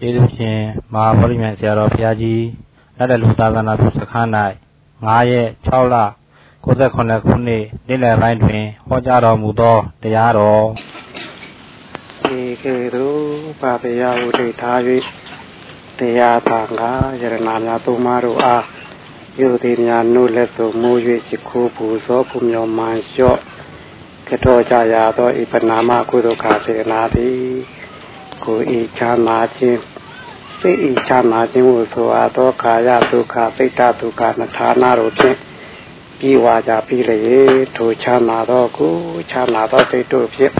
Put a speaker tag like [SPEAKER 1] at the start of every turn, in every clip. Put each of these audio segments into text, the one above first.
[SPEAKER 1] ကျေးဇူးရှင်မဟာဗောဓိမြိုင်ဆရာတော်ဘုရားကြီးလက်တလူသာသနာပြုစခန်း၌9ရက်6လ68ခုနှစ်နေ့လယ်ပိုင်းတွင်ဟောကြားတော်မူသောတရားတော်
[SPEAKER 2] ဒီကေရုပါပယဝိဋ္ဌထား၍တရားသာငါယရဏများသုံးပါးတို့အားယုတိများနုလက်သို့မိုး၍ရှိခိုးပူဇော်ပူမြော်မှန်လျှော့ကတော်ကြရသောဤပနာမကုသိုလ်ခါစေနာသည် ကိုဤချမ်းသာခြင်းစိတ်ဤချမ်းသာခြင်းကိုဆိုအပ်သောခါရဒုက္ခစိတ်တဒုက္ခနထာနာတို့ဖြင့်ပြီးဝါကြပြီးလေထိုချမ်းသာသောကိုချမ်းသာသောစိတ်တို့ဖြင့်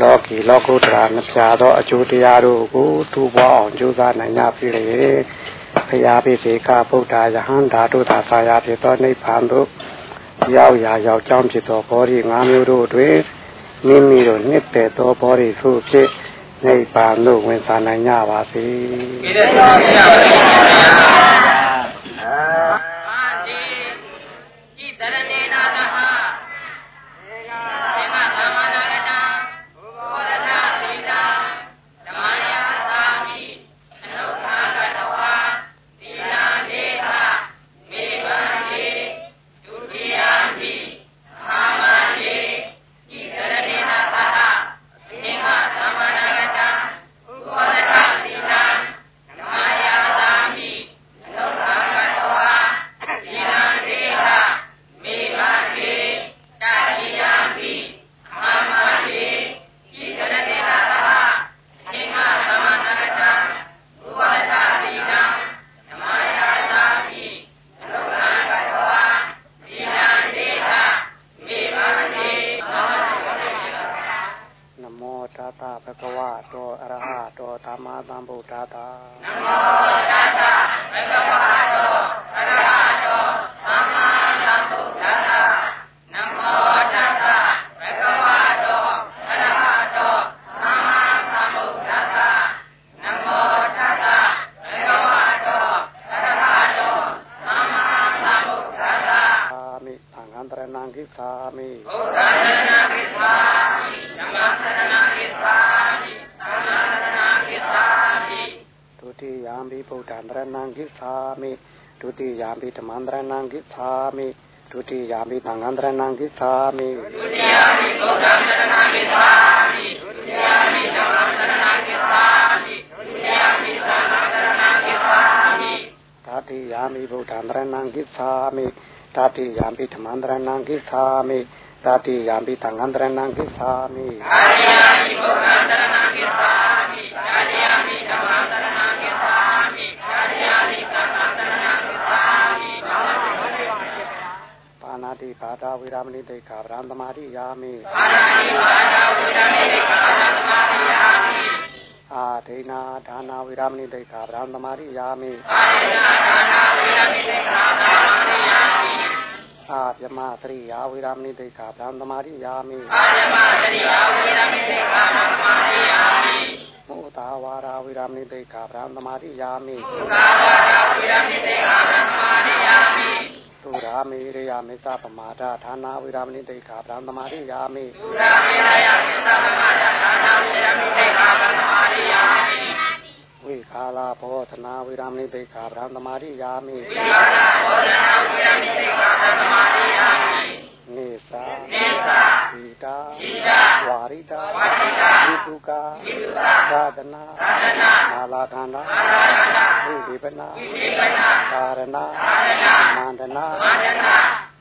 [SPEAKER 2] လောကီလောကုတ္တရာမပြသောအကျိုးတရားတို့ကိုသူ့ဘောအောင်ကြိုးစားနိုင်ကြပြီလေဖရာပိစေကဗုဒ္ဓယဟန်ဓာတုသာဆာယာဖြစ်သောနိဗ္ဗာန်သို့ရောက်ရာရောက်ကြောင်းဖြစ်သောဘောဓိ၅မျိုးတို့တွင်မိမိတို့နှစ်သက်သောဘောဓိစုဖြစ် နိဗ္ဗာန်သို့ဝင်စားနိုင်ကြပါစေ။ဒီလိုပါဘု တာတိယံပိသံဃံတရဏံကိသာမိအာရိယမိဘုရားတရဏံကိသာမိအာရိယမိဓမ္မတရဏံကိသာမိအာရိယမိသံဃံတရ ဏံကိသာမိပါဏာတိဘာတာဝိရမဏိတိခာဗရံသမာတိယာမိပါဏာတိဘာတာဝိရမဏိတိခာဗရံသမာတိယာမိအာဒိနာဒါနာဝိရမဏိတိခာဗရံသမာတိယာမိအာဒိနာဒါနာဝိရမဏိတိခာဗရံသမာတိယာမိအာပြမသရိယာဝိရမဏိတိခာဗြဟ္မမာရိယာမိအာပြမသရိယာဝိရမဏိတိခာဗြဟ္မမာရိယာမိမုသာဝါရာဝိရမ ဏိတိခာဗြဟ္မမာရိယာမိမုသာဝါရာဝိရမဏိတိခာဗြဟ္မမာရိယာမိသုရာမေရိယမေသပမာဒဌာနာဝိရမဏိတိခာဗြဟ္မမာရိယာမိသုရာမေရိယမေသပမာဒဌာနာဝိရမဏိတိခာဗြဟ္မမာရိယာမိဝိခာလာဘောဓနာဝိရမဏိတိခာဗြဟ္မမာရိယာမိဝိခာလာဘောဓနာဝိရမဏိတိခာဗြဟ္မမာရိယာမိနေသာနေသာဣတာဣတာဝါရိတာဝါရိတာဣတုကာဣတုကာသာဒနာသာဒနာမာလာဌာနာမာလာဌာနာဝိဒီပနာဝိဒီပနာသာရဏသာရဏမန္တနာမန္တနာ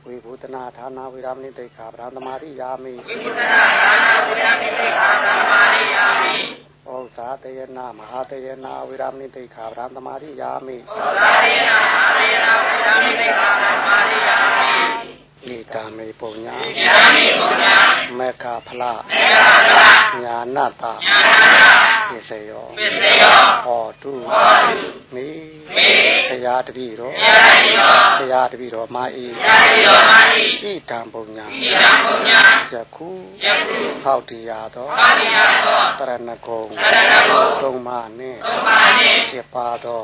[SPEAKER 2] ဝိဘုဒနာဌာနာဝိရမဏိတိခာဗြဟ္မမာရိယာမိဝိဘုဒနာဌာနာဝိရမဏိတိခာဗြဟ္မမာရိယာမိ ဩဇာတယနာမဟာတယနာဝိရမဏိတိခာဗြဟ္မမာရိယာမိဩဇာတယနာမဟာတယနာဝိရမဏိတိခာဗြဟ္မမာရိယာမိဣဒာမေပုညဣဒာမေပုညမေခဖလမေခဖလညာနတညာနတပစ္စယောပစ္စယောဟောတုဟောတုမိမိ တရားတပိတော်တရားတပိတော်တရားတပိတော်မာဤတရားတပိတော်မာဤဣဒံပုညဣဒံပုညယခုယခုဟောတိယသောဟောတိယသောတရဏဂုံတရဏဂုံသုံးပါးနှင့်သုံးပါးဖြစ်ပါသော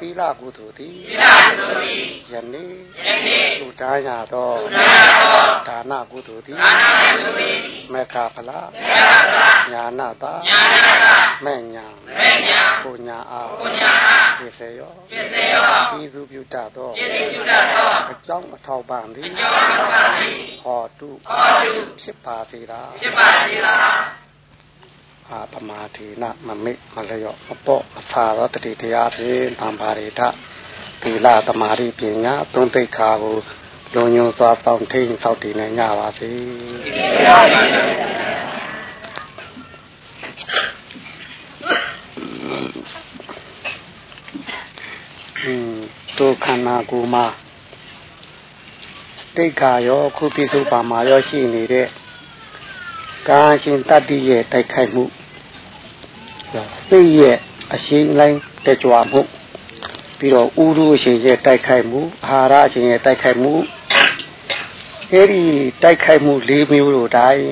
[SPEAKER 2] သီလကုသိုလ်သည်ယနေ့သုတန်းရသောဒါနကုသိုလ်သည်မေခဖလားညာနာတာ မေညာပုညာအားဖြစ်စေရောဤသူပြုတတ်သောအကြောင်းအထောက်ပံ့သည်ဟောတုဖြစ်ပါစေသာအာပမာတိနမမိမလျော့မပေါ့အဖာသောတတိတရားဖြင့်ဗံပါရိထသီလသမာဓိပညာသုံးသိက္ခာကိုလုံညုံစွာပေါင်းထိန်ဆောက်တည်နိုင်ကြပါစေ มဒုက္ခနာကိုမှာတိတ်ခါရောခုပိစုပါမှာရောရှိနေတဲ့ကာရှင်တတ္တိရဲ့တိုက်ခိုက်မှုစိတ်ရဲ့အရှိန်လိုင်းတက်ကြွမှုပြီးတော့ဥရုအရှင်ရဲ့တိုက်ခိုက်မှုအာဟာရအရှင်ရဲ့တိုက်ခိုက်မှုအဲဒီတိုက်ခိုက်မှု၄မျိုးတို့တိုင်း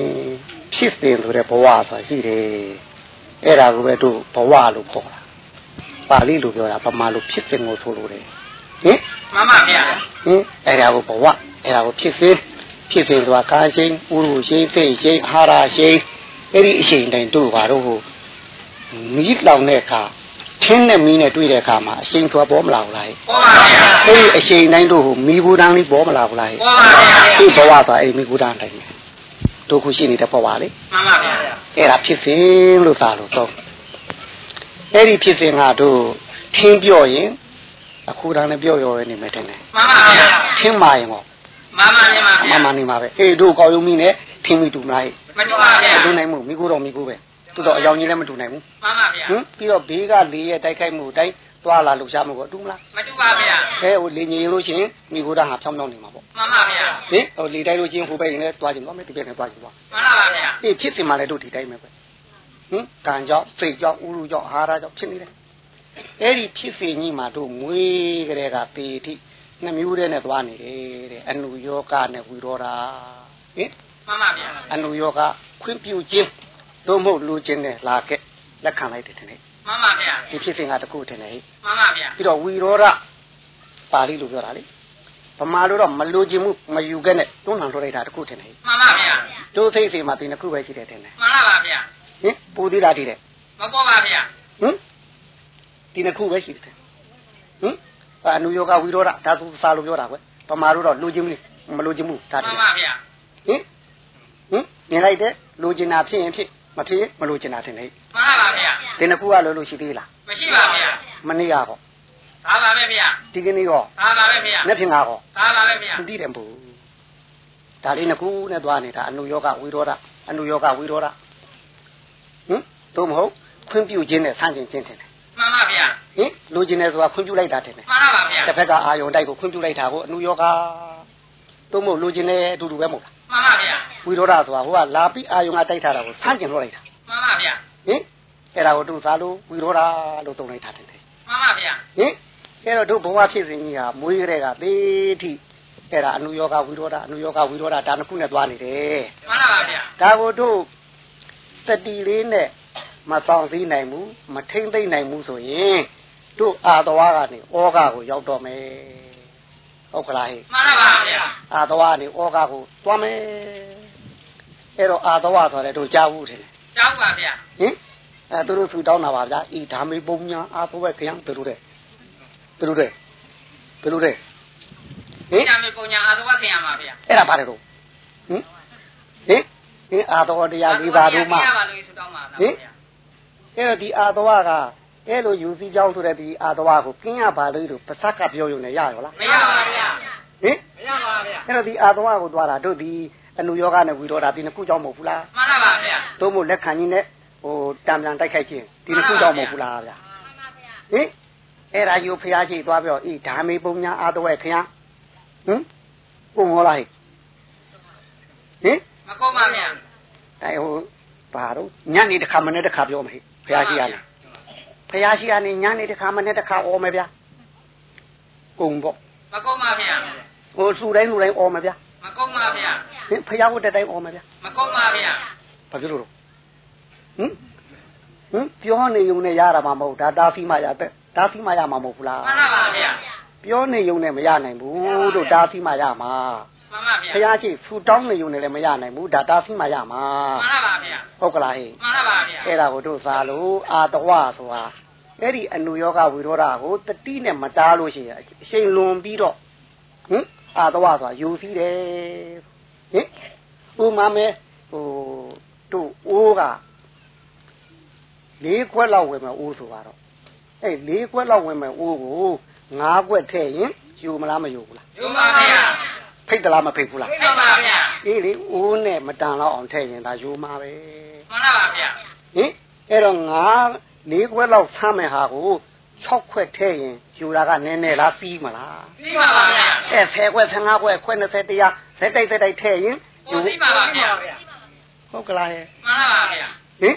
[SPEAKER 2] ဖြစ်စဉ်ဆိုတဲ့ဘဝဆိုတာရှိတယ်အဲ့ဒါကိုပဲတို့ဘဝလို့ခေါ်တာပါဠိလိုပြောတာပမာလိုဖြစ်စဉ်ကိုဆိုလိုတယ် ဟင်
[SPEAKER 3] မှန်ပါဗျာ
[SPEAKER 2] ဟင်အဲ့ဒါကိုဘဝအဲ့ဒါကိုဖြစ်စဉ်ဖြစ်စဉ်ဆိုတာကာရှိန်ဥရုရှိန်စိတ်ရှိန်အာဟာရရှိန်အဲ့ဒီအရှိန်တိုင်းတို့ဘာလို့ဟိုမီးလောင်တဲ့အခါထင်းနဲ့မီးနဲ့တွေ့တဲ့အခါမှာအရှိန်ထွက်ပေါ်မလာဘူးလား
[SPEAKER 3] ပေါ်ပါဗျာ
[SPEAKER 2] အဲ့ဒီအရှိန်တိုင်းတို့ဟိုမီးဘူးတန်းလေးပေါ်မလာဘူးလား
[SPEAKER 3] ပေါ်ပါဗျာ
[SPEAKER 2] ဒီဘဝဆိုအဲ့မီးဘူးတန်းတိုင်းတို့ခုရှိနေတဲ့ဘဝလေ
[SPEAKER 3] မှန်ပါဗျာ
[SPEAKER 2] အဲ့ဒါဖြစ်စဉ်လို့သာလို့တော့အဲ့ဒီဖြစ်စဉ်ကတို့ထင်းပြော့ရင် အခုတန်းနဲ့ပြော့ရော်နေမယ်တဲ့မှန်
[SPEAKER 3] ပါဗျာ
[SPEAKER 2] ထင်းမာရင်ဟော
[SPEAKER 3] မှန်ပါဗျာ
[SPEAKER 2] မှန်ပါနေမှာပဲအေးတို့ကောက်ရုံမီနဲ့ထင်းမီတူမလား
[SPEAKER 3] မတူပါဗျာမ
[SPEAKER 2] တူနိုင်ဘူးမိကိုတော့မိကိုပဲသူတော့အယောင်ကြီးလည်းမတူနိုင်ဘူး
[SPEAKER 3] မှန်ပါဗျာဟင်
[SPEAKER 2] ပြီးတော့ဘေးကလေရဲ့တိုက်ခိုက်မှုတိုင်းသွားလာလှုပ်ရှားမှုကိုတူမလား
[SPEAKER 3] မတူပါဗျာ
[SPEAKER 2] အဲဟိုလေညင်လို့ရှိရင်မိကိုတာဟာဖြောင်းဖြောင်းနေမှာပေါ့
[SPEAKER 3] မှန်ပါဗျာ
[SPEAKER 2] ဟင်ဟိုလေတိုက်လို့ချင်းဟိုဘက်ရင်လည်းသွားခြင်းသွားမယ်ဒီဘက်လည်းသွားခြင်းသွား
[SPEAKER 3] မှန်ပါဗျာ
[SPEAKER 2] အေးဖြစ်စင်မှလည်းတို့ဒီတိုင်းပဲပဲဟင်ကံကြောင့်စိတ်ကြောင့်ဥရုကြောင့်အာဟာရကြောင့်ဖြစ်နေတယ် အဲ့ဒီဖြစ်စဉ်ကြီးမှာတို့မွေးကြတဲ့ကပေတိနှမျိုးတည်းနဲ့သွားနေတယ်တဲ့အနုယောဂနဲ့ဝီရောတာဟင်
[SPEAKER 3] မှန်ပါဗျာ
[SPEAKER 2] အနုယောဂခွင့်ပြုခြင်းသို့မဟုတ်လူချင်းနဲ့လာခဲ့လက်ခံလိုက်တယ်ထင်တယ်
[SPEAKER 3] မှန်ပါဗျာ
[SPEAKER 2] ဒီဖြစ်စဉ်ကတခုထင်တယ်
[SPEAKER 3] မှန်ပါဗျာ
[SPEAKER 2] ပြီးတော့ဝီရောဓပါဠိလိုပြောတာလေဗမာလိုတော့မလူချင်းမှုမယူခဲ့နဲ့တွန်းလှန်ထုတ်လိုက်တာတခုထင်တယ်
[SPEAKER 3] မှန်ပါဗျာ
[SPEAKER 2] တို့သိစိတ်မှာဒီနှစ်ခုပဲရှိတယ်ထင်တယ်
[SPEAKER 3] မှန်ပါဗျာ
[SPEAKER 2] ဟင်ပူသေးတာတည်တယ်
[SPEAKER 3] မပေါ်ပါဗျာ
[SPEAKER 2] ဟင် ဒီနှစ်ခုပဲရှိတယ်ဟင်အနုယောဂဝီရောဓဒါသူစာလိုပြောတာကွဗမာလိုတော့လူချင်းမလူချင်းမှုဒါတ
[SPEAKER 3] ည်မှန်ပါဗျာ
[SPEAKER 2] ဟင်ဟင်မြင်လိုက်တယ်လူချင်းတာဖြစ်ရင်ဖြစ်မဖြစ်မလို့ကျင်တာတင်လေ
[SPEAKER 3] မှန်ပါဗျာ
[SPEAKER 2] ဒီနှစ်ခုကလို့လို့ရှိသေးလား
[SPEAKER 3] မရှိပါဗျာ
[SPEAKER 2] မနေ့ကဟော
[SPEAKER 3] ဒါပါပဲဗျာ
[SPEAKER 2] ဒီကနေ့ဟော
[SPEAKER 3] ဒါပါပဲဗျာ
[SPEAKER 2] နေ့ဖြင့်ကဟော
[SPEAKER 3] ဒါပါပဲဗျာ
[SPEAKER 2] သိတယ်မဟုတ်ဒါလေးနှစ်ခုနဲ့သွားနေတာအနုယောဂဝိရောဓအနုယောဂဝိရောဓဟင်သို့မဟုတ်ခွင့်ပြုခြင်းနဲ့ဆန့်ကျင်ခြင်းတင်တယ်
[SPEAKER 3] မှန်ပါဗျာ
[SPEAKER 2] ဟင်လူကျင်တယ်ဆိုတာခွင့်ပြုလိုက်တာတင်တယ်
[SPEAKER 3] မှန်ပါဗျာ
[SPEAKER 2] တစ်ဖက်ကအာယုံတိုက်ကိုခွင့်ပြုလိုက်တာကိုအနုယောဂသို့မဟုတ်လူကျင်တယ်အတူတူပဲမဟုတ်လား
[SPEAKER 3] မှန်ပါဗျာ
[SPEAKER 2] ဝိရောဓဆိုတာဟိုကလာပြီးအာယုံကတိုက်ထားတာကိုဆန့်ကျင်လို့လိုက်တာ
[SPEAKER 3] မှန်ပါဗျာ
[SPEAKER 2] ဟင်အဲ့ဒါကိုသူသားလို့ဝီရောဓလို့တုံလိုက်တာတယ်
[SPEAKER 3] မှန်ပါဗျာ
[SPEAKER 2] ဟင်အဲ့တော့တို့ဘဝဖြစ်စဉ်ကြီးဟာမွေးကြတဲ့ကသေထိအဲ့ဒါအနုယောဂဝီရောဓအနုယောဂဝီရောဓဒါနှစ်ခုနဲ့သွားနေတယ်
[SPEAKER 3] မှန်ပါဗျာ
[SPEAKER 2] ဒါကိုတို့တတိလေးနဲ့ မဆောင်စည်းနိုင်ဘူးမထိမ့်သိမ့်နိုင်ဘူးဆိုရင်တို့အာသွားကနေဩဃကိုရောက်တော့မယ်ဟုတ်ကလားဟဲ့
[SPEAKER 3] မှန်ပါဗျာ
[SPEAKER 2] အာသွားကနေဩဃကိုသွားမယ်အဲ့တော့အာသွားဆိုတယ်တို့ကြားဘူးတယ်
[SPEAKER 3] ကြောက်ပါဗျာ
[SPEAKER 2] ဟင်အဲသူတို့ဆူတောင်းတာပါဗျာဤဓာမေပုံညာအာဘဝခရံသူတို့တဲ့သူတို့တဲ့သူတို့တဲ့
[SPEAKER 3] ဟင်ဓာမေပုံညာအာဘဝခရံပါဗျာ
[SPEAKER 2] အဲ့ဒါပါတယ်တို့ဟင်ဟင်ဟင်အာတော်တရားလေးပါတို့မှဟင် အဲ့တော့ဒီအာတော်ကအဲ့လိုယူစည်းကြောင်းဆိုတဲ့ဒီအာတော်ကိုကင်းရပါလို့လို့ပစက်ကပြောရုံနဲ့ရရောလား
[SPEAKER 3] မရပါဗျာ
[SPEAKER 2] ဟင်မရပါဗျာအဲ့တော့ဒီအာတော်ကိုသွားတာတို့ဒီအနုယောဂနဲ့ဝီရောဓာဒီနှစ်ခုကြောင့်မဟုတ်ဘူးလား
[SPEAKER 3] မှန်ပါပါဗျာ
[SPEAKER 2] တို့မို့လက်ခံကြီးနဲ့ဟိုတံပြန်တိုက်ခိုက်ခြင်းဒီနှစ်ခုကြောင့်မဟုတ်ဘူးလားဗျာမှန်ပါဗျာဟင်အဲ့ဒါယူဖျားရှိသွားပြောဤဓာမေပုံညာအာတဝဲခရဟင်ပုံဟောလိုက်ဟင်
[SPEAKER 3] မကောပါဗျာ
[SPEAKER 2] အဲဟိုဘာတော့ညနေတစ်ခါမနေ့တစ်ခါပြောမယ် ဖျားရှိရလားဖျားရှိရနေညနေတစ်ခါမနေ့တစ်ခါអော်မယ်ဗျာကုံပေါ့
[SPEAKER 3] မကုံပါဗျာ
[SPEAKER 2] ဟိုစူတိုင်းလူတိုင်းអော်မယ်ဗျာ
[SPEAKER 3] မကုန်းပါဗျာ
[SPEAKER 2] ဟင်ဖျားဖို့တက်တိုင်းអော်မယ်ဗျာ
[SPEAKER 3] မကုန်းပါဗျာ
[SPEAKER 2] ဘာဖြစ်လို့လဲဟင် ဟင်ပြောနေုံနဲ့ရတာမှမဟုတ်ဒါတာဖီမှရတဲ့ဒါဖီမှရမှာမဟုတ်ဘူးလား
[SPEAKER 3] မှန်ပါပါဗျာ
[SPEAKER 2] ပြောနေုံနဲ့မရနိုင်ဘူးတို့ဒါဖီမှရမှာ
[SPEAKER 3] မှန်ပါဗျာ
[SPEAKER 2] ဖះရှိဖူတောင်းနေုံနဲ့လည်းမရနိုင်ဘူးဒါတာဖီမှရမှာ
[SPEAKER 3] မှန်ပါဗျာ
[SPEAKER 2] ဟုတ်ကလားဟဲ့
[SPEAKER 3] မှန်ပါဗျာ
[SPEAKER 2] အဲ့ဒါကိုတို့စားလို့အာတဝဆိုတာအဲ့ဒီအနုယောဂဝိရောဓကိုတတိနဲ့မတားလို့ရှိရင်အချိန်လွန်ပြီးတော့ဟင်အာတဝဆိုတာယူစည်းတယ်ဟင်ဥမာမဲဟိုတို့အိုးကလေးခွက်လောက်ဝင်မဲ့အိုးဆိုတော့အဲ့လေးခွက်လောက်ဝင်မဲ့အိုးကိုငါးခွက်ထည့်ရင်ယူမလားမယူဘူးလား
[SPEAKER 3] ယူပါဗျာ
[SPEAKER 2] ဖိတ်သလားမဖိတ်ဘူးလား
[SPEAKER 3] မှန်ပါဗျာ
[SPEAKER 2] အေးလေအိုးနဲ့မတန်တော့အောင်ထည့်ရင်ဒါယူမှာပဲ
[SPEAKER 3] မှန်ပါဗျာ
[SPEAKER 2] ဟင်အဲ့တော့ငါလေးခွက်လောက်ဆမ်းမဲ့ဟာကို6ခွက်ထည့်ရင်ယူတာကနည်းနည်းလားပြီးမလား
[SPEAKER 3] ပြီးပါပါဗျာ
[SPEAKER 2] အဲ10ခွက်15ခွက်ခွက်20တရားဇက်တိုက်ဇက်တိုက်ထည့်ရင်
[SPEAKER 3] ကိုပြီးပါပါဗျာ
[SPEAKER 2] ဟုတ်ကလားဟဲ့
[SPEAKER 3] မှန်ပါဗျာ
[SPEAKER 2] ဟင်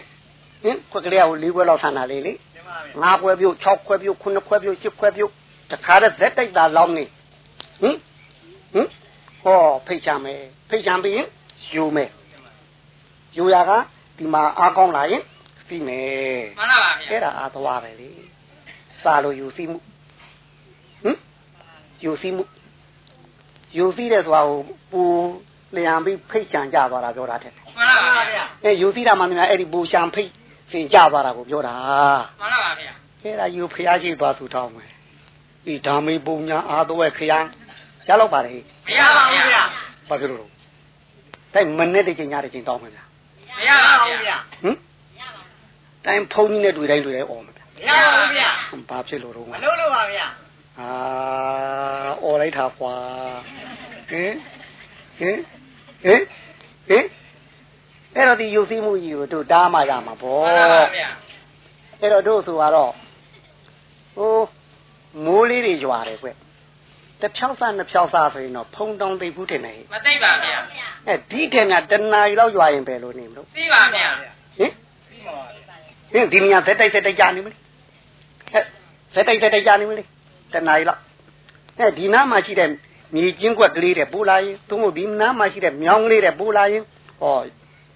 [SPEAKER 2] ဟင်ခွက်ကလေးကိုလေးခွက်လောက်ဆမ်းတာလေလေ5ခွက်ပြုတ်6ခွက်ပြုတ်9ခွက်ပြုတ်10ခွက်ပြုတ်တခါတည်းဇက်တိုက်တာလောင်းနေဟင်ဟင် ဟောဖိတ်ချမယ်ဖိတ်ချပြီးရင်ယူမယ်ယူရကဒီမှာအားကောင်းလာရင်ပြီးမယ်
[SPEAKER 3] မှန်ပါဗျာ
[SPEAKER 2] အဲ့ဒါအာသွားပဲလေစာလို့ယူစီမှုဟမ်ယူစီမှုယူစီတဲ့ဆိုတာကိုပူလျံပြီးဖိတ်ချံကြသွားတာပြောတာတဲ့
[SPEAKER 3] မှန်ပါဗျာ
[SPEAKER 2] အဲယူစီတာမှများအဲ့ဒီပူချံဖိတ်စင်ကြသွားတာကိုပြောတာ
[SPEAKER 3] မှန်ပါဗျာ
[SPEAKER 2] အဲ့ဒါယူဖျားရှိသွားသူတောင်းမယ်ဒီဓာမေပုံညာအာသွဲခရံ ရတော့ပါလေ
[SPEAKER 3] မရပါဘူးဗျာ
[SPEAKER 2] ဘာဖြစ်လို့လဲတိုင်းမနဲ့တစ်ချိန်ညတစ်ချိန်တောင်းမယ်ဗျာ
[SPEAKER 3] မရပါဘူးဗျာ
[SPEAKER 2] ဟမ်တိုင်းဖုန်းကြီးနဲ့တွေ့တိုင်းတွေ့တိုင်းអော်မယ်ဗျာ
[SPEAKER 3] မရပါဘူးဗျာ
[SPEAKER 2] ဘာဖြစ်လို့တော့
[SPEAKER 3] မလို့လို့ပါဗျာ
[SPEAKER 2] အာអော်လိုက်တာကွာဟင်ဟင်ဟင်ဟင်အဲ့တော့ဒီယူစည်းမှုကြီးကိုတို့တားမှရမှာဗော
[SPEAKER 3] မှန်ပါဗျာ
[SPEAKER 2] အဲ့တော့တို့ဆိုတော့ဟိုမိုးလေးတွေရွာတယ်ကွ တစ်ဖြောက်စားနှစ်ဖြောက်စားဆိုရင်တော့ဖုံတောင်းသိပ်ဘူးထင်တယ်
[SPEAKER 3] မသိပါဗျာ
[SPEAKER 2] အဲဒီထင်ကတဏှာကြီးလောက်ရွာရင်ပဲလို့နေမလို့
[SPEAKER 3] သိပါဗျာ
[SPEAKER 2] ဟင်ဟင်ဒီမြာဇက်တိုက်ဇက်တိုက်ကြနေမလဲဟဲ့ဇက်တိုက်ဇက်တိုက်ကြနေမလဲတဏှာကြီးလောက်အဲဒီနားမှာရှိတဲ့မြေကျင်းကွက်ကလေးတဲ့ပိုးလာရင်သူ့မို့ဒီနားမှာရှိတဲ့မြောင်းလေးတဲ့ပိုးလာရင်ဟော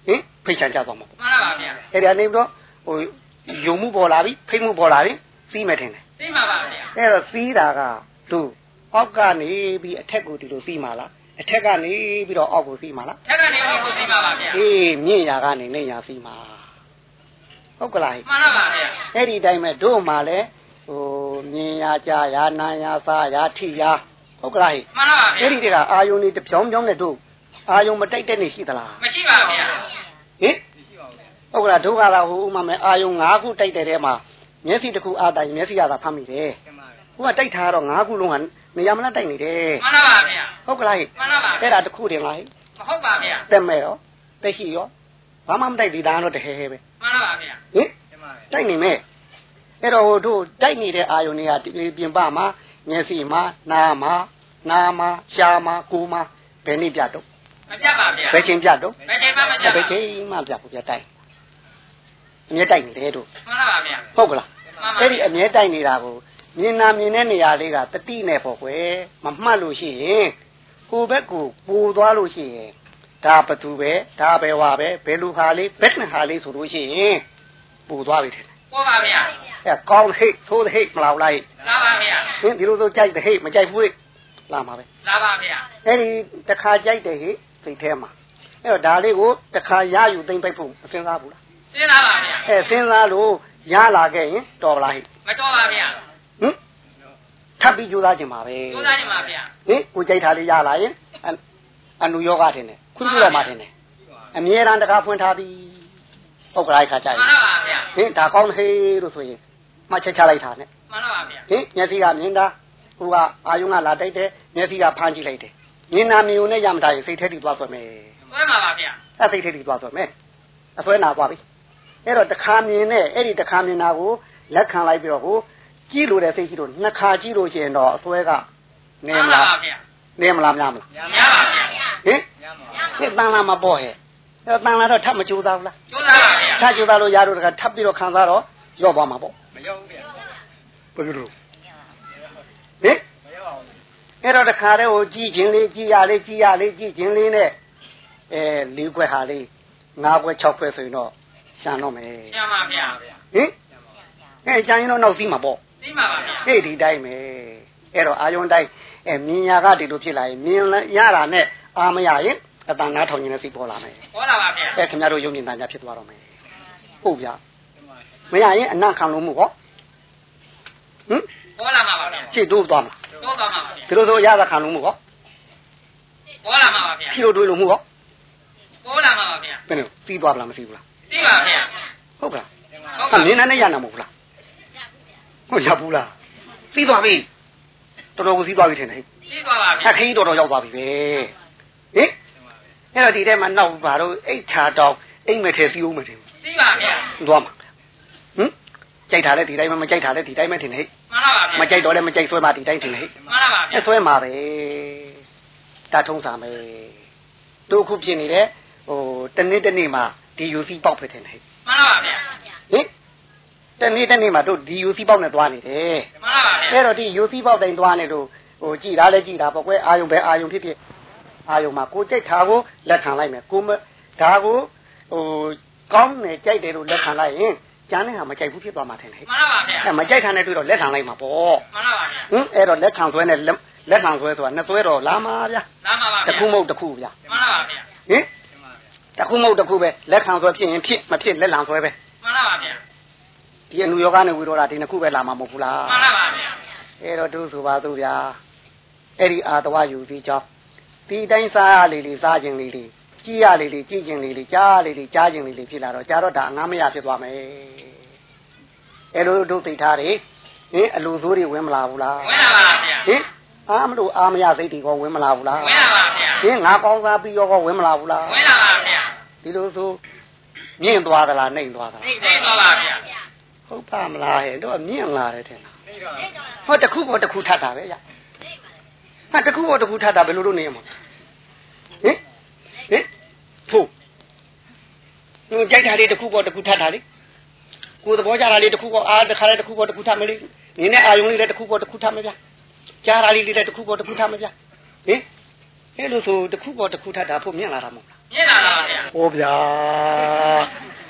[SPEAKER 2] ဟင်ဖိတ်ချန်ကြသွားမှာပေါ့
[SPEAKER 3] မှန်ပါဗျာ
[SPEAKER 2] အဲ့ဒါနေပြီးတော့ဟိုယုံမှုပေါ်လာပြီဖိတ်မှုပေါ်လာပြီစီးမယ်ထင်တယ်
[SPEAKER 3] သိပါပါဗျာ
[SPEAKER 2] အဲ့တော့စီးတာကသူ အောက်ကနေပြီးအထက်ကိုဒီလိုစီးမှာလားအထက်ကနေပြီးတော့အောက်ကိုစီးမှာလား
[SPEAKER 3] ထက်ကနေပြီးကိုသိပါပါဗျာ
[SPEAKER 2] အေးမြင့်ရာကနေနေရာစီးမှာဟုတ်ကလားဟဲ့
[SPEAKER 3] မှန်ပါဗျာ
[SPEAKER 2] အဲ့ဒီတိုင်းမဲ့တို့မှလည်းဟိုမြင်ရကြရာနာရစားရာထိရာဟုတ်ကလားဟဲ့
[SPEAKER 3] မှန်ပါဗျာ
[SPEAKER 2] အဲ့ဒီတကအာယုန်တွေတစ်ပြောင်းပြောင်းနဲ့တို့အာယုန်မတိုက်တဲ့နေရှိသလား
[SPEAKER 3] မရှိပါဗျာ
[SPEAKER 2] ဟင်ဟုတ်ကလားဒုက္ခလာဟိုဥမာမဲ့အာယုံ၅ခုတိုက်တဲ့ထဲမှာမျက်စိတစ်ခုအာတိုင်မျက်စိရတာဖတ်မိတယ်ဟိုကတိုက်ထားတော့၅ခုလုံးက နေရာမလားတိုက်နေတယ်
[SPEAKER 3] မှန်ပါဗျာ
[SPEAKER 2] ဟုတ်ကလားဟဲ့
[SPEAKER 3] မှန်ပါဗျာ
[SPEAKER 2] အဲ့ဒါတစ်ခုတင်လားဟဲ့
[SPEAKER 3] မဟုတ်ပါဗျာ
[SPEAKER 2] တက်မဲ့ရောတက်ရှိရောဘာမှမတိုက်သေးတာတော့တဟဲဟဲပဲ
[SPEAKER 3] မှန်ပါဗျာ
[SPEAKER 2] ဟင်တိုက်နေမဲ့အဲ့တော့ဟိုတို့တိုက်နေတဲ့အာယုံတွေကဒီပြင်ပမှာမျက်စိမှာနားမှာနားမှာရှားမှာကိုယ်မှာဘယ်နည်းပြတော့
[SPEAKER 3] မပြတ်ပါဗျာ
[SPEAKER 2] ဘယ်ချိန်ပြတော့
[SPEAKER 3] ဘယ်ချိန်မှမပြတ်
[SPEAKER 2] ဘ
[SPEAKER 3] ပါ
[SPEAKER 2] ယ်ချိန်မှပြဖို့ပြတိုက်အမြဲတိုက်နေတယ်တို့
[SPEAKER 3] မှန်ပါဗျာ
[SPEAKER 2] ဟုတ်ကလား
[SPEAKER 3] မှန်ပါ
[SPEAKER 2] အဲ့ဒီအမြဲတိုက်နေတာကို မြင်နာမြင်တဲ့နေရာလေးကတတိနဲ့ပေါ့ကွယ်မမှတ်လို့ရှိရင်ကိုယ်ဘက်ကိုပူသွားလို့ရှိရင်ဒါဘသူပဲဒါပဲဝါပဲဘယ်လူဟာလေးဘက်နဲ့ဟာလေးဆိုလို့ရှိရင်ပူသွားပြီတဲ့
[SPEAKER 3] ပေါ်ပါဗျာ
[SPEAKER 2] အဲကောင်းဟိတ်သိုးဟိတ်မလောက်လိုက်
[SPEAKER 3] လာပါဗျာ
[SPEAKER 2] ဟင်ဒီလိုဆိုကြိုက်တဲ့ဟိတ်မကြိုက်ဘူးဟိတ်လာမှာပဲ
[SPEAKER 3] လာပါဗျာ
[SPEAKER 2] အဲ့ဒီတစ်ခါကြိုက်တဲ့ဟိတ်စိတ်ထဲမှာအဲ့တော့ဒါလေးကိုတစ်ခါရယူသိမ့်ပိတ်ဖို့မစဉ်းစားဘူးလား
[SPEAKER 3] သိလားပါဗျာ
[SPEAKER 2] အဲစဉ်းစားလို့ရလာခဲ့ရင်တော်ပါလားဟိတ်
[SPEAKER 3] မတော်ပါဗျာ
[SPEAKER 2] ဟင်ထပ်ပြီးကြိုးစားခြင်းပါပဲ
[SPEAKER 3] ကျိုးစားနေပါဗျာ
[SPEAKER 2] ဟင်ကိုကြိုက်တာလေးရလာရင်အအနုယောဂထင်တယ်ခွင့်ပြုတော့မှထင်တယ်အမြဲတမ်းတကားဖွင့်ထားသည်ဟုတ်ကဲ့ခါကြ
[SPEAKER 3] မှ
[SPEAKER 2] ရင်
[SPEAKER 3] န်ပါဗျာ
[SPEAKER 2] ဟင်ဒါကောင်းဟေးလို့ဆိုရင်မှတ်ချက်ချလိုက်တာနဲ့
[SPEAKER 3] မှန်ပါဗျာ
[SPEAKER 2] ဟင်မျက်စိကမြင်တာဟိုကအာယုံကလာတိုက်တယ်မျက်စိကဖမ်းကြည့်လိုက်တယ်မြင်နာမြင်ုံနဲ့ရမတာရင်စိတ်ထဲထိသွားဆွဲမယ်
[SPEAKER 3] ဆွဲပါပါဗျာ
[SPEAKER 2] အဲစိတ်ထဲထိသွားဆွဲမယ်အဆွဲနာသွားပြီအဲ့တော့တခါမြင်နဲ့အဲ့ဒီတခါမြင်တာကိုလက်ခံလိုက်ပြီးတော့ကို ကြည့်လို့တဲ့စိတ်ရှိလို့နှစ်ခါကြည့်လို့ရှိရင်တော့အဆွဲကနေမလား
[SPEAKER 3] ပါဗျာ
[SPEAKER 2] နေမလားများမလား
[SPEAKER 3] ရပါဗျာ
[SPEAKER 2] ဟင်ဒီတန်လာမပေါ့ဟဲ့အဲတန်လာတော့ထပ်မကြိုးစားဘူးလား
[SPEAKER 3] ကျိုးစားပါဗျာ
[SPEAKER 2] ထပ်ကြိုးစားလို့ရတော့တခါထပ်ပြီးတော့ခံစားတော့ရော့သွားမှာပေါ့
[SPEAKER 3] မရောက်ဘူးဗျာ
[SPEAKER 2] ဘယ်လိုလုပ်ဟင်အဲ့တော့တခါတည်းဟိုကြည်ချင်းလေးကြည်ရလေးကြည်ရလေးကြည်ချင်းလေးနဲ့အဲလေးခွက်ဟာလေးငါးခွက်၆ခွက်ဆိုရင်တော့ရှာတော့မယ်
[SPEAKER 3] ရှင်းပါဗျာ
[SPEAKER 2] ဟင်အဲကြရင်တော့နောက်စီးမှာပေါ့
[SPEAKER 3] သိမှာပါဗျာ
[SPEAKER 2] ဟေ့ဒီတိုင်းပဲအဲ့တော့အာယုန်တိုင်းအဲမြင်ညာကဒီလိုဖြစ်လာရင်မြင်ရတာနဲ့အာမရရင်အတန်နားထောင်ခြင်းနဲ့စိတ်ပေါ်လာမယ်
[SPEAKER 3] ဟောတာပါဗျာ
[SPEAKER 2] အဲခင်ဗျားတို့ယုံကြည်တန်ကြဖြစ်သွားတော့မယ်ဟုတ်ဗျာမရရင်အနံ့ခံလို့မှုဟောဟင်
[SPEAKER 3] ဟောလာမှာပါဗျာ
[SPEAKER 2] ရှေ့တိုးသွားမလား
[SPEAKER 3] တော့ပါမှာပါဗျာ
[SPEAKER 2] ဒီလိုဆိုရတာခံလို့မှုဟော
[SPEAKER 3] ဟောလာမှာပါဗျာ
[SPEAKER 2] ဖြီလို့တွေးလို့မှုဟော
[SPEAKER 3] ဟောလာမှာပါဗျာ
[SPEAKER 2] ဘယ်လိုစီးသွားပလားမစီးဘူးလား
[SPEAKER 3] သိပါဗျာ
[SPEAKER 2] ဟုတ်ကလား
[SPEAKER 3] ဟုတ်
[SPEAKER 2] ဟာ
[SPEAKER 3] ပါ
[SPEAKER 2] မြင်နေရနာမဟုတ်လား ဟုတ်ရဘူးလားစီးသွားပြီတော်တော်ကိုစီးသွားပြီထင်တယ်
[SPEAKER 3] သိသွားပါ
[SPEAKER 2] ခ
[SPEAKER 3] ဗျာ
[SPEAKER 2] က်ခင်းတော်တော်ရောက်သွားပြီပဲဟင်အဲ့တော့ဒီထဲမှာနောက်ဘာလို့အိတ်ချာတောင်းအိမ်မထဲစီးဦးမထင်ဘူး
[SPEAKER 3] သိပါဗျာ
[SPEAKER 2] သွားမှာဟင်ကြိုက်တာလဲဒီတိုင်းမှမကြိုက်တာလဲဒီတိုင်းမှထင်တယ်
[SPEAKER 3] မှန်ပါပါဗျာ
[SPEAKER 2] မကြိုက်တော့လဲမကြိုက်ဆွဲမှဒီတိုင်းထင်တယ်
[SPEAKER 3] မှန်ပါပါဗျာ
[SPEAKER 2] အဲဆွဲမှာပဲတထုံးစာမယ်တို့ခုဖြစ်နေတဲ့ဟိုတနေ့တနေ့မှာဒီယူစီပေါက်ပဲထင်တယ်
[SPEAKER 3] မှန်ပါပါဗျာ
[SPEAKER 2] ဟင် တနေ့တနေ့မှာတို့ဒီယူစီပေါက်နဲ့သွားနေတယ်
[SPEAKER 3] မှန်ပါပါဗျာ
[SPEAKER 2] အဲ့တော့ဒီယူစီပေါက်တိုင်းသွားနေတို့ဟိုကြည်တာလဲကြည်တာပေါ့ကွယ်အာယုံပဲအာယုံဖြစ်ဖြစ်အာယုံမှာကိုကြိုက်တာကိုလက်ခံလိုက်မယ်ကိုမဒါကိုဟိုကောင်းတယ်ကြိုက်တယ်လို့လက်ခံလိုက်ရင်ကျန်တဲ့ဟာမကြိုက်ဘူးဖြစ်သွားမှာထင်တယ်
[SPEAKER 3] မှန်ပါပါဗျာ
[SPEAKER 2] အဲမကြိုက်ခံတဲ့တွေ့တော့လက်ခံလိုက်မှာပေါ့
[SPEAKER 3] မှန်ပါပါဗျာ
[SPEAKER 2] ဟင်အဲ့တော့လက်ခံဆွဲနဲ့လက်လက်ခံဆွဲဆိုတာနှစ်ဆွဲတော့လာမှာဗျာ
[SPEAKER 3] လာမှာပါ
[SPEAKER 2] တစ်ခုမဟုတ်တစ်ခုဗျာ
[SPEAKER 3] မှန်ပါပါဗျာ
[SPEAKER 2] ဟင်တစ်ခုမဟုတ်တစ်ခုပဲလက်ခံဆွဲဖြစ်ရင်ဖြစ်မဖြစ်လက်လံဆွဲပဲ
[SPEAKER 3] မှန်ပါပါဗျာ
[SPEAKER 2] ဒီအနုယောဂနဲ့ဝိရောဓဒီနှစ်ခုပဲလာမှာမဟုတ်ဘူးလား
[SPEAKER 3] မှန်ပါပါဗျာ
[SPEAKER 2] အဲ့တော့သူဆိုပါသူဗျာအဲ့ဒီအာတဝယူစီကြောင်းဒီတိုင်းစားရလေလေစားခြင်းလေးလေးကြည့်ရလေလေကြည့်ခြင်းလေးလေးကြားရလေလေကြားခြင်းလေးလေးဖြစ်လာတော့ကြားတော့ဒါအငားမရဖြစ်သွားမယ်အဲ့လိုတို့သိထားတယ်ဟင်အလူဆိုးတွေဝင်မလာဘူးလား
[SPEAKER 3] ဝင်လာပါဗျာ
[SPEAKER 2] ဟင်အာမလို့အာမရစိတ်တွေကဝင်မလာဘူးလား
[SPEAKER 3] ဝင်လာပါဗျာ
[SPEAKER 2] ဟင်ငါကောင်းစားပြီးတော့ဝင်မလာဘူးလား
[SPEAKER 3] ဝင်လာပါဗျာ
[SPEAKER 2] ဒီလိုဆိုမြင့်သွားသလားနှိမ့်သွားသလား
[SPEAKER 3] သိသိသွားပါဗျာ
[SPEAKER 2] ဟုတ်ပါမလားဟဲ့တော့မြင့်လာတယ်ထင်တာဟောတစ်ခုပေါ်တစ်ခုထပ်တာပဲရဟာတစ်ခုပေါ်တစ်ခုထပ်တာဘယ်လိုလုပ်နေရမှာဟင်ဟင်ဖို့ဟိုကြိုက်တာလေးတစ်ခုပေါ်တစ်ခုထပ်တာလေကိုယ်သဘောကြတာလေးတစ်ခုပေါ်အားတစ်ခါလေးတစ်ခုပေါ်တစ်ခုထပ်မလေးနင်းနဲ့အာယုံလေးလည်းတစ်ခုပေါ်တစ်ခုထပ်မပြကြားတာလေးလေးလည်းတစ်ခုပေါ်တစ်ခုထပ်မပြဟင်အဲ့လိုဆိုတစ်ခုပေါ်တစ်ခုထပ်တာဖို့မြင့်လာတာမဟုတ်လား
[SPEAKER 3] မြင်လာပါဗျာ
[SPEAKER 2] ဟောဗျာ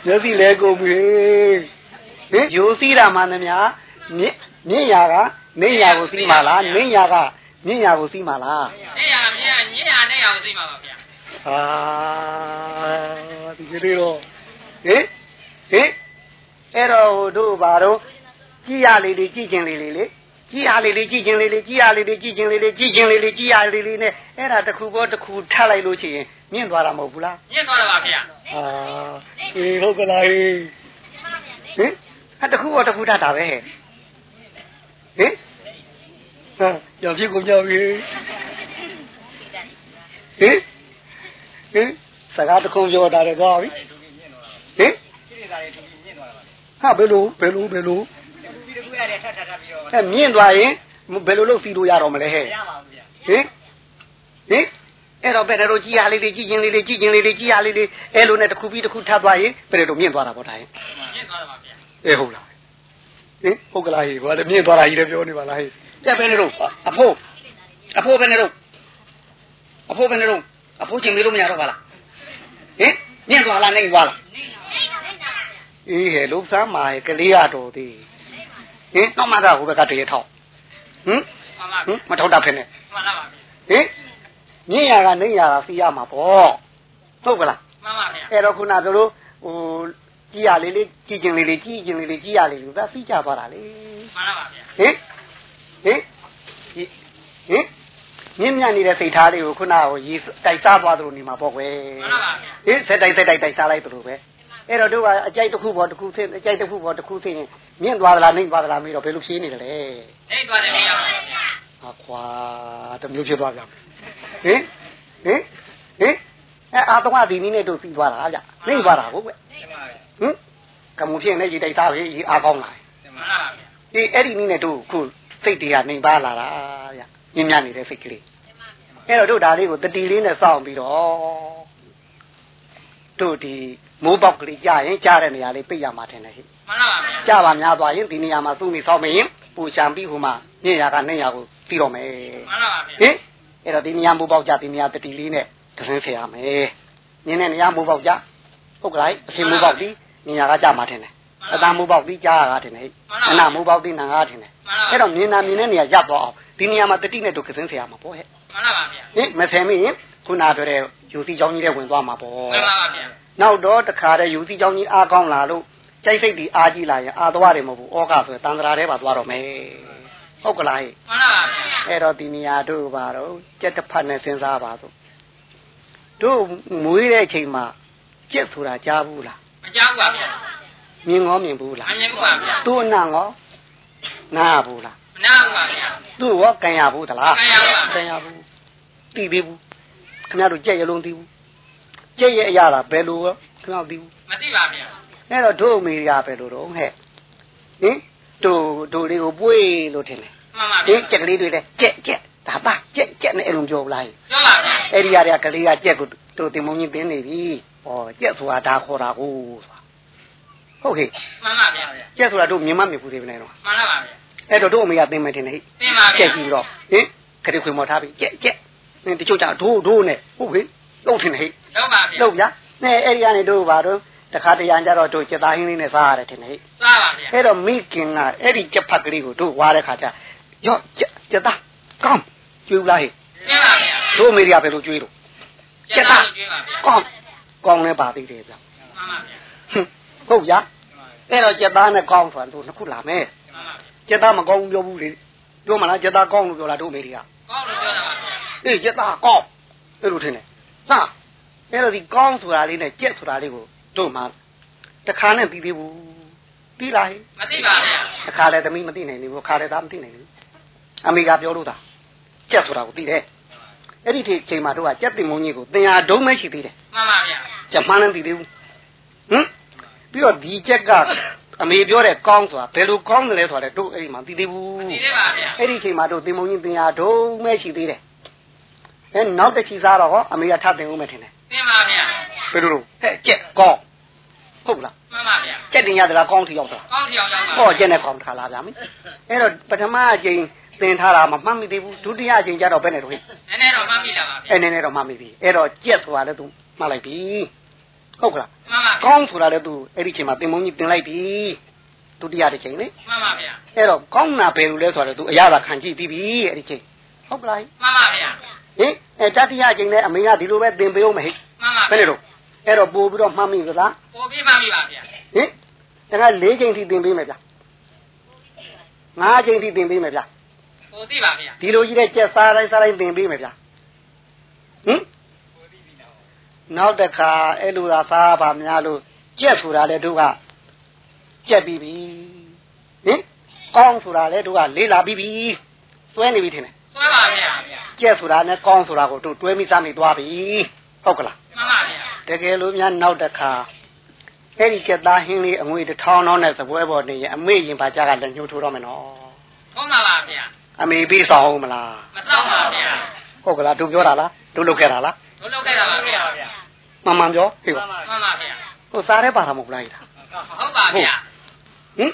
[SPEAKER 2] မျက်စိလဲကုန်ပြီ ဟင်ယူစီးတာမှန်သမျှမြင့်မြင့်ရာကနေရာကိုစီးမှာလားနေရာကမြင့်ရာကိုစီးမှာလား
[SPEAKER 3] နေရမြင်ညင်ရနဲ့အောင်သိမှာပါဗျာ
[SPEAKER 2] ဟာဒီကလေးတော့ဟင်ဟင်အဲ့တော့ဟိုတို့ဘာတော့ကြည်ရလေးလေးကြည်ချင်းလေးလေးလေကြည်ရလေးလေးကြည်ချင်းလေးလေးကြည်ရလေးလေးကြည်ချင်းလေးလေးကြည်ချင်းလေးလေးကြည်ရလေးလေးနဲ့အဲ့ဒါတစ်ခုပေါ်တစ်ခုထပ်လိုက်လို့ရှိရင်မြင့်သွားတာမဟုတ်ဘူးလား
[SPEAKER 3] မြင်သွားတော့ပါဗျာ
[SPEAKER 2] အာအေးဟုတ်ကလားဟေးဟင် ဟာတခုတော့တခုတတ်တာပဲဟဲ့ဟင်ဟာကြောင်ဖြစ်ကုန်ကြပြီဟင်ဟင်စကားတခုပြောတာတော့ပြီဟင်ဟာဘယ်လိုဘယ်လိုဘယ်လိုအဲမြင့်သွားရင်ဘယ်လိုလုပ်စီလို့ရတော့မလဲဟဲ့ဟင်ဟင်အဲ့တော့ဘယ်လိုကြည်ရလေးလေးကြည်ချင်းလေးလေးကြည်ချင်းလေးလေးကြည်ရလေးလေးအဲ့လိုနဲ့တစ်ခုပြီးတစ်ခုထပ်သွားရင်ဘယ်လိုမြင့်သွားတာပေါ့ဒါရင်
[SPEAKER 3] မြင်သွားတော့ပါဗျာ
[SPEAKER 2] အေးဟုတ်လားဟင်ဟုတ်ကလားဟေးဘာလဲမြင့်သွားတာကြီးလည်းပြောနေပါလားဟေးပြပဲနေတော့အဖိုးအဖိုးပဲနေတော့အဖိုးပဲနေတော့အဖိုးချင်းမေးလို့မရတော့ပါလားဟင်မြင့်သွားလားနေသွားလားအေးဟဲ့လုံးစားမာဟဲ့ကလေးရတော်သေးဟင်တော့မှသာဟိုဘက်ကတရေထောက်ဟင်
[SPEAKER 3] မှန်ပါ
[SPEAKER 2] ဟင်မထောက်တာဖြစ်နေ
[SPEAKER 3] မှန်ပါဗျာ
[SPEAKER 2] ဟင်မြင့်ရကနေရတာစီးရမှာပေါ့ဟုတ်ကလား
[SPEAKER 3] မှန်ပါဗျာ
[SPEAKER 2] အဲ့တော့ခုနပြောလို့ဟို ကြည်ရလေးလေးကြည်ကျင်လေးလေးကြည်ကျင်လေးလေးကြည်ရလေးလေးသာစီးကြသွားတာလေ
[SPEAKER 3] မှန်ပါဗျာ
[SPEAKER 2] ဟင်ဟင်ဒီဟင်မြင့်မြတ်နေတဲ့စိတ်ထားလေးကိုခုနကရေတိုက်စားသွားသလိုနေမှာပေါ့ကွယ်
[SPEAKER 3] မှန်ပါဗျာ
[SPEAKER 2] ဟင်ဆက်တိုက်ဆက်တိုက်တိုက်စားလိုက်သလိုပဲအဲ့တော့တို့ကအကြိုက်တစ်ခုပေါ်တစ်ခုသိအကြိုက်တစ်ခုပေါ်တစ်ခုသိရင်မြင့်သွားသလားနှိမ့်သွားသလားမေးတော့ဘယ်လိုဖြေးနေတယ်လဲ
[SPEAKER 3] နေသွားတယ်နေရပါဗျာ
[SPEAKER 2] ဟာခွာတမျိုးဖြစ်သွားကြဟင်ဟင်ဟင်အဲအာတော့ဒီနည်းနဲ့တို့စီးသွားတာဗျနှိမ့်သွားတာဟုတ်ကွ
[SPEAKER 3] မှန်ပါဗျာ
[SPEAKER 2] ဟင်ကမှုဖြစ်နေရေတိုက်စားပဲရေအားကောင်းလာ
[SPEAKER 3] မှန်ပါဗျာ
[SPEAKER 2] ဒီအဲ့ဒီနည်းနဲ့တို့ခုစိတ်တွေကနေပါလာတာဗျညဉ့်ညနေတဲ့စိတ်ကလေးအဲ့တော့တို့ဒါလေးကိုတတိလေးနဲ့စောင့်ပြီးတော့တို့ဒီမိုးပေါက်ကလေးကြာရင်ကြားတဲ့နေရာလေးပြိတ်ရမှာထင်တယ်ဟိ
[SPEAKER 3] မှန်ပါဗျာ
[SPEAKER 2] ကြာပါများသွားရင်ဒီနေရာမှာသူ့မိစောင့်မရင်ပူရှံပြီးဟိုမှာညဉ့်ရာကနေရာကိုပြီးတော့မယ်
[SPEAKER 3] မှန်ပါဗျာ
[SPEAKER 2] ဟင်အဲ့တော့ဒီနေရာမိုးပေါက်ကြဒီနေရာတတိလေးနဲ့တဆင်းဖရမယ်ညင်းတဲ့နေရာမိုးပေါက်ကြဟုတ်ကဲ့အရှင်မိုးပေါက်ဒီ မြင်ရကကြမှာထင်တယ်အတန်မူပေါက်ပြီးကြားရတာထင်တယ်အနာမူပေါက်ပြီးနာငါထင်တယ်အဲ့တော့မြင်တာမြင်တဲ့နေရာရပ်သွားအောင်ဒီနေရာမှာတတိနဲ့တို့ကစင်းဆရာမှာပေါ့ဟဲ့
[SPEAKER 3] မှန်ပါပါဗျာ
[SPEAKER 2] ဟင်မဆယ်မင်းခုနပြောတဲ့ယူစီเจ้าကြီးတဲ့ဝင်သွားမှာပေါ့
[SPEAKER 3] မှန်ပါပါဗျာ
[SPEAKER 2] နောက်တော့တခါတည်းယူစီเจ้าကြီးအားကောင်းလာလို့ကြိုက်စိတ်ဒီအားကြီးလာရင်အာသွားတယ်မဟုတ်ဘူးဩကဆိုရင်တန်ត្រာထဲပါသွားတော့မယ်ဟုတ်ကလားဟဲ့
[SPEAKER 3] မှန်ပါပါဗျာ
[SPEAKER 2] အဲ့တော့ဒီနေရာတို့ပါတော့ကြက်တစ်ဖက်နဲ့စဉ်းစားပါဆိုတို့မွေးတဲ့အချိန်မှာကြက်ဆိုတာကြားဘူးလား
[SPEAKER 3] မကြောက်ပါဗျာ
[SPEAKER 2] မြင်ငေါမြင်ဘူးလား
[SPEAKER 3] မမြင်ဘူးပါဗျာ
[SPEAKER 2] သူ့အနံ့ငေါနားဘူးလား
[SPEAKER 3] မနာဘူးပါဗျာ
[SPEAKER 2] သူ့ရောကန်ရဘူးသလား
[SPEAKER 3] ကန်ရပါ
[SPEAKER 2] ကန်ရဘူးတီးသေးဘူးခင်ဗျားတို့ကြက်ရလုံးတီးဘူးကြက်ရဲ့အရာလားဘယ်လိုရောခင်ဗျားတို့တီးဘူး
[SPEAKER 3] မသိပါဗျာ
[SPEAKER 2] အဲ့တော့တို့အမေကပဲလို့တော့ဟဲ့ဟင်တို့တို့လေးကိုပွေးလို့ထင်တယ်
[SPEAKER 3] မှန်ပါ
[SPEAKER 2] ဒီ
[SPEAKER 3] ဗျာ
[SPEAKER 2] ကြက်ကလေးတွေလည်းကြက်ကြက်ဒါပါကြက်ကြက်နဲ့အဲ့လိုပြောပလား
[SPEAKER 3] ပြောပါဗျာ
[SPEAKER 2] အဲ့ဒီရတဲ့ကလေးကကြက်ကိုတို့တင်မုံကြီးတင်းနေပြီဩကြက်ဆိုတာဒါခေါ်တာကိုဆိုတာဟုတ်ဟဲ့
[SPEAKER 3] မှန်ပါဗျာ
[SPEAKER 2] ကြက်ဆိုတာတို့မြင်မမြင်ဘူးသေးဘယ်နဲ့တော့
[SPEAKER 3] မှန်ပါပါဗျာ
[SPEAKER 2] အဲ့တော့တို့အမေကတင်းမယ်ထင်တယ်ဟဲ့
[SPEAKER 3] သိပါ
[SPEAKER 2] ကြ
[SPEAKER 3] ဗျာ
[SPEAKER 2] က်ကြည့်ပြီးတော့ဟင်ခရီးခွေမော်ထားပြီကြက်ကြက်နင်တချို့ကြဒိုးဒိုးနဲ့ဟုတ်ဟဲ့လုံးထင်တယ်ဟဲ့
[SPEAKER 3] တော့ပါဗျာ
[SPEAKER 2] လုံးဗျာနဲ့အဲ့ဒီကနေတို့ပါတော့တခါတရံကြတော့တို့ကြက်သားဟင်းလေးနဲ့စားရတယ်ထင်တယ်ဟဲ့
[SPEAKER 3] စားပါဗျာ
[SPEAKER 2] အဲ့တော့မိခင်ကအဲ့ဒီကြက်ဖက်ကလေးကိုတို့ဝါတဲ့ခါကျရော့ကြက်ကြက်သားကောင်းကျွေးလားဟဲ့
[SPEAKER 3] သိပါဗျာ
[SPEAKER 2] တို့အမေကဘယ်လိုကျွေးလို့
[SPEAKER 3] ကျက်သားကျွေးပါဗျာ
[SPEAKER 2] ကောင်း ကောင်းလဲပါသေးတယ်ဗျ
[SPEAKER 3] မှန်ပါဗျာ
[SPEAKER 2] ဟွန်းဟုတ်ဗျာအဲ့တော့ကြက်သားနဲ့ကောင်းဆိုတာတို့နှစ်ခုလာမယ်
[SPEAKER 3] မှန်ပါဗျာ
[SPEAKER 2] ကြက်သားမကောင်းဘူးပြောဘူးလေပြောမလားကြက်သားကောင်းလို့ပြောတာတို့အမေတွေက
[SPEAKER 3] ကောင်းလို့ပြောတာပါဗျာ
[SPEAKER 2] အေးကြက်သားကောင်းအဲ့လိုထင်တယ်ဟာအဲ့တော့ဒီကောင်းဆိုတာလေးနဲ့ကြက်ဆိုတာလေးကိုတို့မှတခါနဲ့ပြီးသေးဘူးပြီးလားဟဲ့
[SPEAKER 3] မသိပါဗျာ
[SPEAKER 2] တခါလဲသမီးမသိနိုင်ဘူးခါလဲသားမသိနိုင်ဘူးအမေကပြောလို့တာကြက်ဆိုတာကိုသိတယ် အဲ့ဒီချိန်မှာတို့ကကြက်တင်မုံကြီးကိုတင်ရဒုံးမရှိသေးတယ်
[SPEAKER 3] မှန်ပါဗျာ
[SPEAKER 2] ကြက်မှန်းလည်းသိသေးဘူးဟမ်ပြီးတော့ဒီကြက်ကအမေပြောတဲ့ကောင်းဆိုတာဘယ်လိုကောင်းတယ်လဲဆိုတာလည်းတို့အဲ့ဒီမှာသိသေးဘူး
[SPEAKER 3] သိသေးပါဗျာ
[SPEAKER 2] အဲ့ဒီချိန်မှာတို့တင်မုံကြီးတင်ရဒုံးမရှိသေးတယ်အဲနောက်တစ်ချီစားတော့ဟောအမေကထပ်တင်ဦးမယ်ထင်တယ်
[SPEAKER 3] သိပါဗျာ
[SPEAKER 2] ဘယ်လိုလုပ်ဟဲ့ကြက်ကောင်းဟုတ်လား
[SPEAKER 3] မှန်ပါဗျာ
[SPEAKER 2] ကြက်တင်ရသလားကောင်းထီရောက်သလား
[SPEAKER 3] ကောင်းထီအောင်ရောက်ပါ
[SPEAKER 2] ဟောကျက်နဲ့ကောင်းထားလာဗျာမိအဲ့တော့ပထမအချိန် သင်ထားတာမမှတ်မိသေးဘူးဒုတိယအချိန်ကျတော့ဘယ်နဲ့တော့ဟိ
[SPEAKER 3] နည်းနည်းတော့မှတ်မိလာပါဗျာ
[SPEAKER 2] အဲ့နည်းနည်းတော့မှတ်မိပြီအဲ့တော့ကြက်ဆိုတာလည်းသူမှတ်လိုက်ပြီဟုတ်ကလား
[SPEAKER 3] မှန်ပါဗျာ
[SPEAKER 2] ကောင်းဆိုတာလည်းသူအဲ့ဒီချိန်မှာသင်မုန်းကြီးတင်လိုက်ပြီဒုတိယတစ်ချိန်လေ
[SPEAKER 3] မှန်ပါဗျာ
[SPEAKER 2] အဲ့တော့ကောင်းနာဘယ်လိုလဲဆိုတော့သူအရသာခံကြည့်ပြီးပြီအဲ့ဒီချိန်ဟုတ်ကလား
[SPEAKER 3] မှန်ပါဗျာ
[SPEAKER 2] ဟင်အဲတတိယအချိန်လည်းအမေကဒီလိုပဲသင်ပေးအောင်မဟိ
[SPEAKER 3] မှန်ပါ
[SPEAKER 2] ဘယ်နဲ့တော့အဲ့တော့ပို့ပြီးတော့မှတ်မိသလား
[SPEAKER 3] ပို့ပြမှတ်မိပါဗျာ
[SPEAKER 2] ဟင်တခါ၄ချိန်ထိသင်ပေးမယ်ဗျာ၅ချိန်ထိသင်ပေးမယ်ဗျာ
[SPEAKER 3] ပို့သိပါဗျာ
[SPEAKER 2] ဒီလိုကြီးတဲ့ကြက်စားတိုင်းစားတိုင်းသင်ပေးမယ်ဗျာဟင်နောက်တစ်ခါအဲ့လိုသာစားပါများလို့ကြက်ဆိုတာလေတို့ကကြက်ပြီးပြီဟင်ကောင်းဆိုတာလေတို့ကလေးလာပြီးပြီစွဲနေပြီထင်တယ်
[SPEAKER 3] ဆွဲပါဗျာ
[SPEAKER 2] ကြက်ဆိုတာနဲ့ကောင်းဆိုတာကိုတို့တွဲမိစားမိသွားပြီဟုတ်ကလား
[SPEAKER 3] မှန်ပါဗျာ
[SPEAKER 2] တကယ်လို့များနောက်တစ်ခါအဲ့ဒီကြက်သားဟင်းလေးအငွေတစ်ထောင်တော့နဲ့စပွဲပေါ်နေရင်အမေရင်ပါကြကလည်းညှိုးထိုးတော့မယ်နော်
[SPEAKER 3] ဟုတ်ပါပါဗျာ
[SPEAKER 2] အမေပြီးဆောင်အောင်မလား
[SPEAKER 3] မတော့ပါဗျာ
[SPEAKER 2] ဟုတ်ကလားတို့ပြောတာလားတို့လုပ်ခဲ့တာလား
[SPEAKER 3] တို့လောက်ခဲ့တာပါဗျာ
[SPEAKER 2] မှန်မှန်ပြောဟေ့ပါ
[SPEAKER 3] မှန်ပါဗျာ
[SPEAKER 2] ဟိုစားရဲပါတာမဟုတ်လားဟိတာ
[SPEAKER 3] ဟုတ်ပါဗျာ
[SPEAKER 2] ဟင်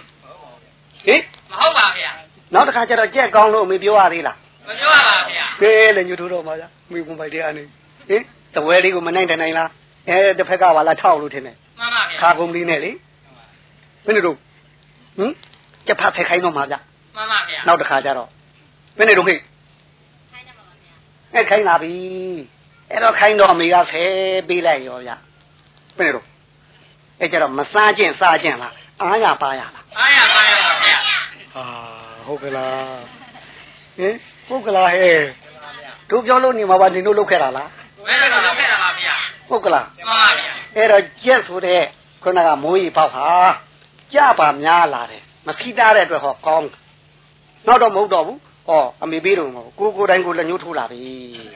[SPEAKER 2] ဟင်
[SPEAKER 3] မဟုတ်ပါဗျာ
[SPEAKER 2] နောက်တစ်ခါကျတော့ကြက်ကောင်းလို့အမေပြောရသေးလား
[SPEAKER 3] မပြောပါပါဗျာ
[SPEAKER 2] ကဲလည်းညှိုးထိုးတော့မှာဗျအမေကွန်ပိုက်တဲ့အနေဟင်တဝဲလေးကိုမနိုင်တနိုင်လားအဲတစ်ဖက်ကပါလားထောက်လို့ထင်တယ်
[SPEAKER 3] မှန်ပါဗျာ
[SPEAKER 2] ခါကုန်လေးနဲ့လေဘယ်နဲ့တော့ဟင်ကြက်ဖတ်ဖက်ခိုင်းတော့မှာဗျ
[SPEAKER 3] မှန်ပါဗျာ
[SPEAKER 2] နောက်တစ်ခါကျတော့ ဘယ်နဲ့တော့ဟိအဲခိုင်းလာပြီအဲ့တော့ခိုင်းတော့အမေကဖဲပေးလိုက်ရောဗျဘယ်နဲ့တော့အဲကျတော့မစားခြင်းစားခြင်းလားအားရပါရလား
[SPEAKER 3] အားရပါရပါဗျာ
[SPEAKER 2] ဟာဟုတ်ကလားဟင်ဟုတ်ကလားဟဲ့တို့ပြောလို့နေမှာပါနေတို့လုပ်ခဲ့တာလား
[SPEAKER 3] ဘယ်လိုလုပ်ခဲ့တာပါဗျာ
[SPEAKER 2] ဟုတ်ကလား
[SPEAKER 3] မှန်ပါဗျာ
[SPEAKER 2] အဲ့တော့ကြက်ဆိုတဲ့ခုနကမိုးရီပေါက်ဟာကြပါများလာတယ်မခိတားတဲ့အတွက်ဟောကောင်းနောက်တော့မဟုတ်တော့ဘူး ဟောအမေပေးတော့မဟုတ်ကိုကိုတိုင်းကိုလက်ညှိုးထိုးလာပြီ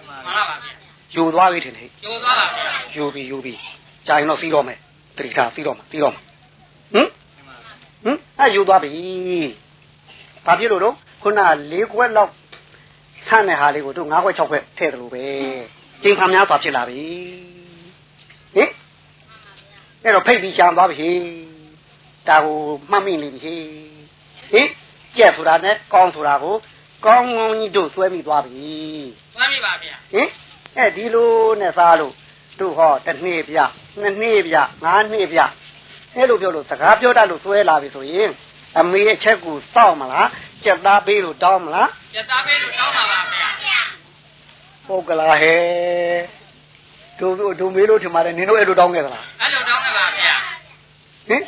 [SPEAKER 3] မှန်ပါပါဗျာ
[SPEAKER 2] ယူသွားပြီထင်တယ်
[SPEAKER 3] ကျိုးသွားပါဗျာ
[SPEAKER 2] ယူပြီယူပြီကြာရင်တော့စီးတော့မယ်တတိထားစီးတော့မှာစီးတော့မှာဟင်ဟင်အဲယူသွားပြီဘာဖြစ်လို့တော့ခုနက၄ခွက်လောက်ဆန့်တဲ့ဟာလေးကိုတို့၅ခွက်၆ခွက်ထည့်တယ်လို့ပဲကျင်းဖန်များစွာဖြစ်လာပြီဟင်အဲ့တော့ဖိတ်ပြီးရှာသွားပြီဒါကိုမှတ်မိနေပြီဟင်ကြက်ဆိုတာနဲ့ကောင်းဆိုတာကို ကောင်းကောင်းကြီးတို့ဆွဲမိသွားပြီ
[SPEAKER 3] သွားပြီပါဗျာ
[SPEAKER 2] ဟင်အဲဒီလိုနဲ့စားလို့တို့ဟောတစ်နှစ်ပြနှစ်နှစ်ပြငါးနှစ်ပြအဲ့လိုပြောလို့စကားပြောတတ်လို့စွဲလာပြီဆိုရင်အမေအချက်ကိုစောင့်မလားကြက်သားပေးလို့တောင်းမလား
[SPEAKER 3] ကျက်သားပေးလို့တောင်းပါပါဗျာ
[SPEAKER 2] ဟုတ်ကလားဟဲ့တို့တို့တို့မေးလို့ထင်ပါတယ်နင်တို့အဲ့လိုတောင်းခဲ့သလား
[SPEAKER 3] အဲ့လိုတောင်းနေပါဗျာ
[SPEAKER 2] ဟင်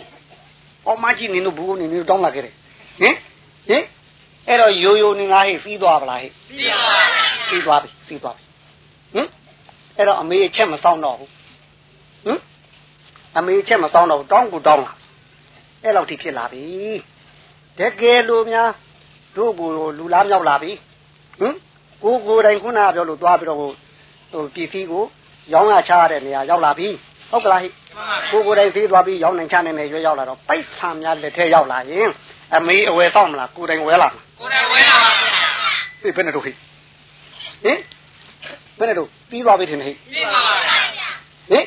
[SPEAKER 2] အော်မကြီးနင်တို့ဘူးနင်တို့တောင်းလာခဲ့တယ်ဟင်ဟင် အဲ့တော့ရိုးရိုးနေငါဟိပြီးသွားပလားဟိ
[SPEAKER 3] ပြီးပါဗျာ
[SPEAKER 2] ပြီးသွားပြီပြီးသွားပြီဟင်အဲ့တော့အမေအချက်မစောင့်တော့ဘူးဟင်အမေအချက်မစောင့်တော့ဘူးတောင်းကိုတောင်းလာအဲ့လောက်ထိဖြစ်လာပြီတကယ်လို့များတို့ကိုလူလားမြောက်လာပြီဟင်ကိုကိုယ်တိုင်ခုနကပြောလို့သွားပြီးတော့ဟိုဟိုပစ္စည်းကိုရောင်းရချရတဲ့နေရာရောက်လာပြီဟုတ်ကလားဟိ
[SPEAKER 3] မှန်ပါဗျာ
[SPEAKER 2] ကိုကိုယ်တိုင်သေးသွားပြီးရောင်းနိုင်ချနိုင်နေရွေးရောက်လာတော့ပိုက်ဆံများလက်ထဲရောက်လာရင် အမေအဝယ်ဆောင်မလားကိုယ်တိုင်ဝယ်လာမလား
[SPEAKER 3] ကိုယ်တိုင်ဝဲလာပါဗျာ
[SPEAKER 2] သိဘယ်နဲ့တော့ဟိဟင်ဘယ်နဲ့တော့ပြီးသွားပြီထင်တယ်ဟိ
[SPEAKER 3] ပြီးပါပါဗျာ
[SPEAKER 2] ဟင်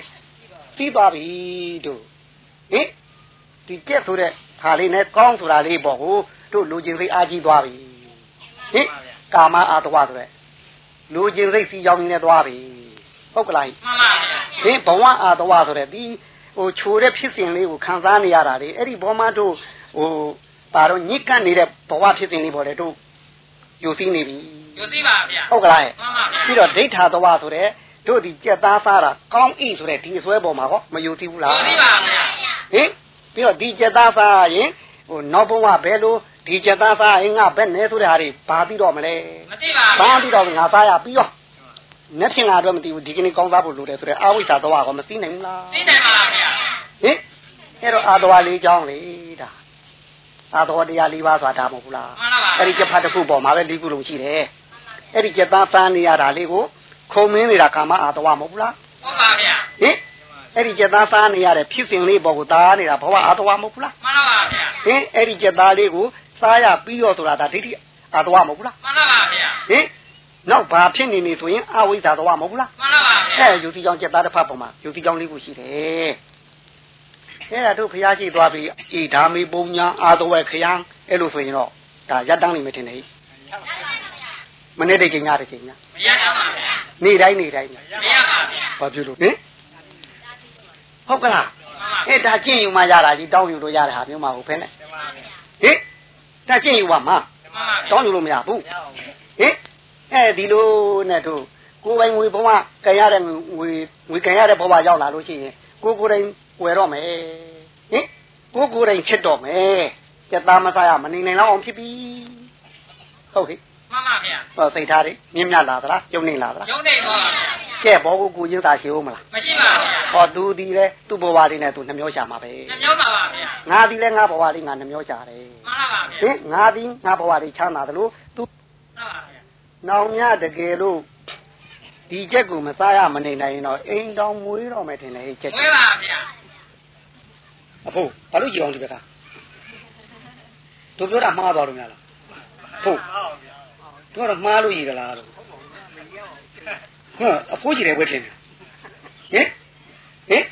[SPEAKER 2] ပြီးသွားပြီတို့ဟင်ဒီပြက်ဆိုတဲ့ဟာလေးနဲ့ကောင်းဆိုတာလေးပေါ့ဟိုတို့လူချင်းစိတ်အားကြီးသွားပြီဟင်ကာမအာတဝဆိုတဲ့လူချင်းစိတ်စီကြောင်းနေသွားပြီဟုတ်ကလားဟိ
[SPEAKER 3] မှန်ပါဗျာ
[SPEAKER 2] ဟင်ဘဝအာတဝဆိုတဲ့ဒီဟိုချိုတဲ့ဖြစ်စဉ်လေးကိုခံစားနေရတာလေအဲ့ဒီဘောမတို့ဟို ပါတော့ညစ်ကပ်နေတဲ့ဘဝဖြစ်စဉ်လေးပေါ့လေတို့ယူသိနေပြီ
[SPEAKER 3] ယူသိပါဗျာ
[SPEAKER 2] ဟုတ်ကလားဟဲ့
[SPEAKER 3] မှန်ပါဗျာ
[SPEAKER 2] ပြီးတော့ဒိဋ္ဌာတဝဆိုတဲ့တို့ဒီကြက်သားစားတာကောင်းဤဆိုတဲ့ဒီအစွဲပေါ်မှာဟောမယူသိဘူးလား
[SPEAKER 3] ယူသိပါဗျာ
[SPEAKER 2] ဟင်ပြီးတော့ဒီကြက်သားစားရင်ဟိုနောက်ဘဝဘယ်လိုဒီကြက်သားစားရင်ငါဘယ်နဲ့ဆိုတဲ့ဟာတွေဘာသိတော့မလဲ
[SPEAKER 3] မသိပါ
[SPEAKER 2] ဘာ
[SPEAKER 3] ဗျာ
[SPEAKER 2] သိတော့ငါစားရပြီးတော့မျက်ဖြင့်ငါတော့မသိဘူးဒီကနေ့ကောင်းစားဖို့လိုတယ်ဆိုတဲ့အာဝိဇ္ဇာတဝကောမသိနိုင်ဘူးလား
[SPEAKER 3] သိတယ်ပါဗျာ
[SPEAKER 2] ဟင်အဲ့တော့အာတော်လေးကြောင်းလေဒါ အာတော်တရားလေးပါးဆိုတာမဟုတ်ဘူးလား
[SPEAKER 3] မှန်ပါပါ
[SPEAKER 2] အဲ့ဒီကျက်ဖတ်တစ်ခုပေါ်မှာပဲလေးခုလုံးရှိတယ်အဲ့ဒီကျက်သားစားနေရတာလေးကိုခုံမင်းနေတာကာမအာတော်မဟုတ်ဘူးလား
[SPEAKER 3] ဟုတ်ပါဗျာ
[SPEAKER 2] ဟင်အဲ့ဒီကျက်သားစားနေရတဲ့ဖြစ်စဉ်လေးပေါ်ကိုသားနေတာဘဝအာတော်မဟုတ်ဘူးလား
[SPEAKER 3] မှန်ပါပါဗျာ
[SPEAKER 2] ဟင်အဲ့ဒီကျက်သားလေးကိုစားရပြီးတော့ဆိုတာဒါဒိဋ္ဌိအာတော်မဟုတ်ဘူးလား
[SPEAKER 3] မှန်ပါပါဗျာ
[SPEAKER 2] ဟင်နောက်ဘာဖြစ်နေနေဆိုရင်အဝိဇ္ဇာတော်မဟုတ်ဘူးလား
[SPEAKER 3] မှန်ပါပါဗျာ
[SPEAKER 2] အဲယူတိကြောင့်ကျက်သားတစ်ဖက်ပေါ်မှာယူတိကြောင့်လေးခုရှိတယ် အဲဒါတို့ဖျားရှိသွားပြီးဤဓာမေပုံညာအာတဝဲခယံအဲ့လိုဆိုရင်တော့ဒါရက်တန်းနေမထင်နဲ့မနေ့တချိန်ညတစ်ချိန်ည
[SPEAKER 3] မရတော့ပါဗျာ
[SPEAKER 2] နေ့တိုင်းနေ့တိုင်း
[SPEAKER 3] မရပါဗျာ
[SPEAKER 2] ဘာဖြစ်လို့ဟင်ဟုတ်ကလား
[SPEAKER 3] မှန်ပါ
[SPEAKER 2] အဲဒါကျင့်ယူမှရတာကြီးတောင်းယူလို့ရတဲ့ဟာမျိုးမှဟုတ်ဖဲနဲ့
[SPEAKER 3] မှန်ပါဗျာ
[SPEAKER 2] ဟင်ဒါကျင့်ယူပါမှာ
[SPEAKER 3] မှန်ပါဗျာ
[SPEAKER 2] တောင်းယူလို့မရဘူးဟင်အဲဒီလိုနဲ့တို့ကိုယ်ပိုင်ငွေဘဝကံရတဲ့ငွေငွေကံရတဲ့ဘဝရောက်လာလို့ရှိရင် ကိုကိုယ်တိုင်ဝယ်တော့မယ်ဟင်ကိုကိုယ်တိုင်ချစ်တော့မယ်ကြက်သားမစားရမနေနိုင်တော့အောင်ဖြစ်ပြီဟုတ်ဟိ
[SPEAKER 3] မှန်ပါဗျာ
[SPEAKER 2] ဟောစိတ်ထားတွေမြင့်မြတ်လာသလားကျုံနေလာသလား
[SPEAKER 3] ရုံးနေတော့ပါဗျာ
[SPEAKER 2] ကဲဘောကိုကိုချင်းသာရှိဦးမလား
[SPEAKER 3] မရှိပါဗျာ
[SPEAKER 2] ဟောသူဒီလဲသူ့ဘဝလေးနဲ့သူနှမျောရှာမှာပဲ
[SPEAKER 3] နှမျိုးပါပါဗျာ
[SPEAKER 2] ငါဒီလဲငါဘဝလေးငါနှမျောရှာတယ်
[SPEAKER 3] မှန်ပါပါ
[SPEAKER 2] ဟ
[SPEAKER 3] ဗျာ
[SPEAKER 2] င်ငါဒီငါဘဝလေးချမ်းသာတယ်လို့သူ
[SPEAKER 3] မှန်ပါဗျာ
[SPEAKER 2] နောင်မြတကယ်လို့ ဒီချက်ကိုမစားရမနေနိုင်ရင်တော့အိမ်တောင်မွေးတော့မယ်ထင်တယ်ဟဲ့ချက်
[SPEAKER 3] ဝဲပါဗျာ
[SPEAKER 2] အဖိုးဘာလို့ကြည်အောင်ဒီဘက်ကတို့ပြောတာမှားသွားလို့များလားဖို့တို့ကတော့မှားလို့ရည်သလားလို့ဟမ်အဖိုးကြီးတယ်ဝဲထင်တယ်ဟင်ဟင်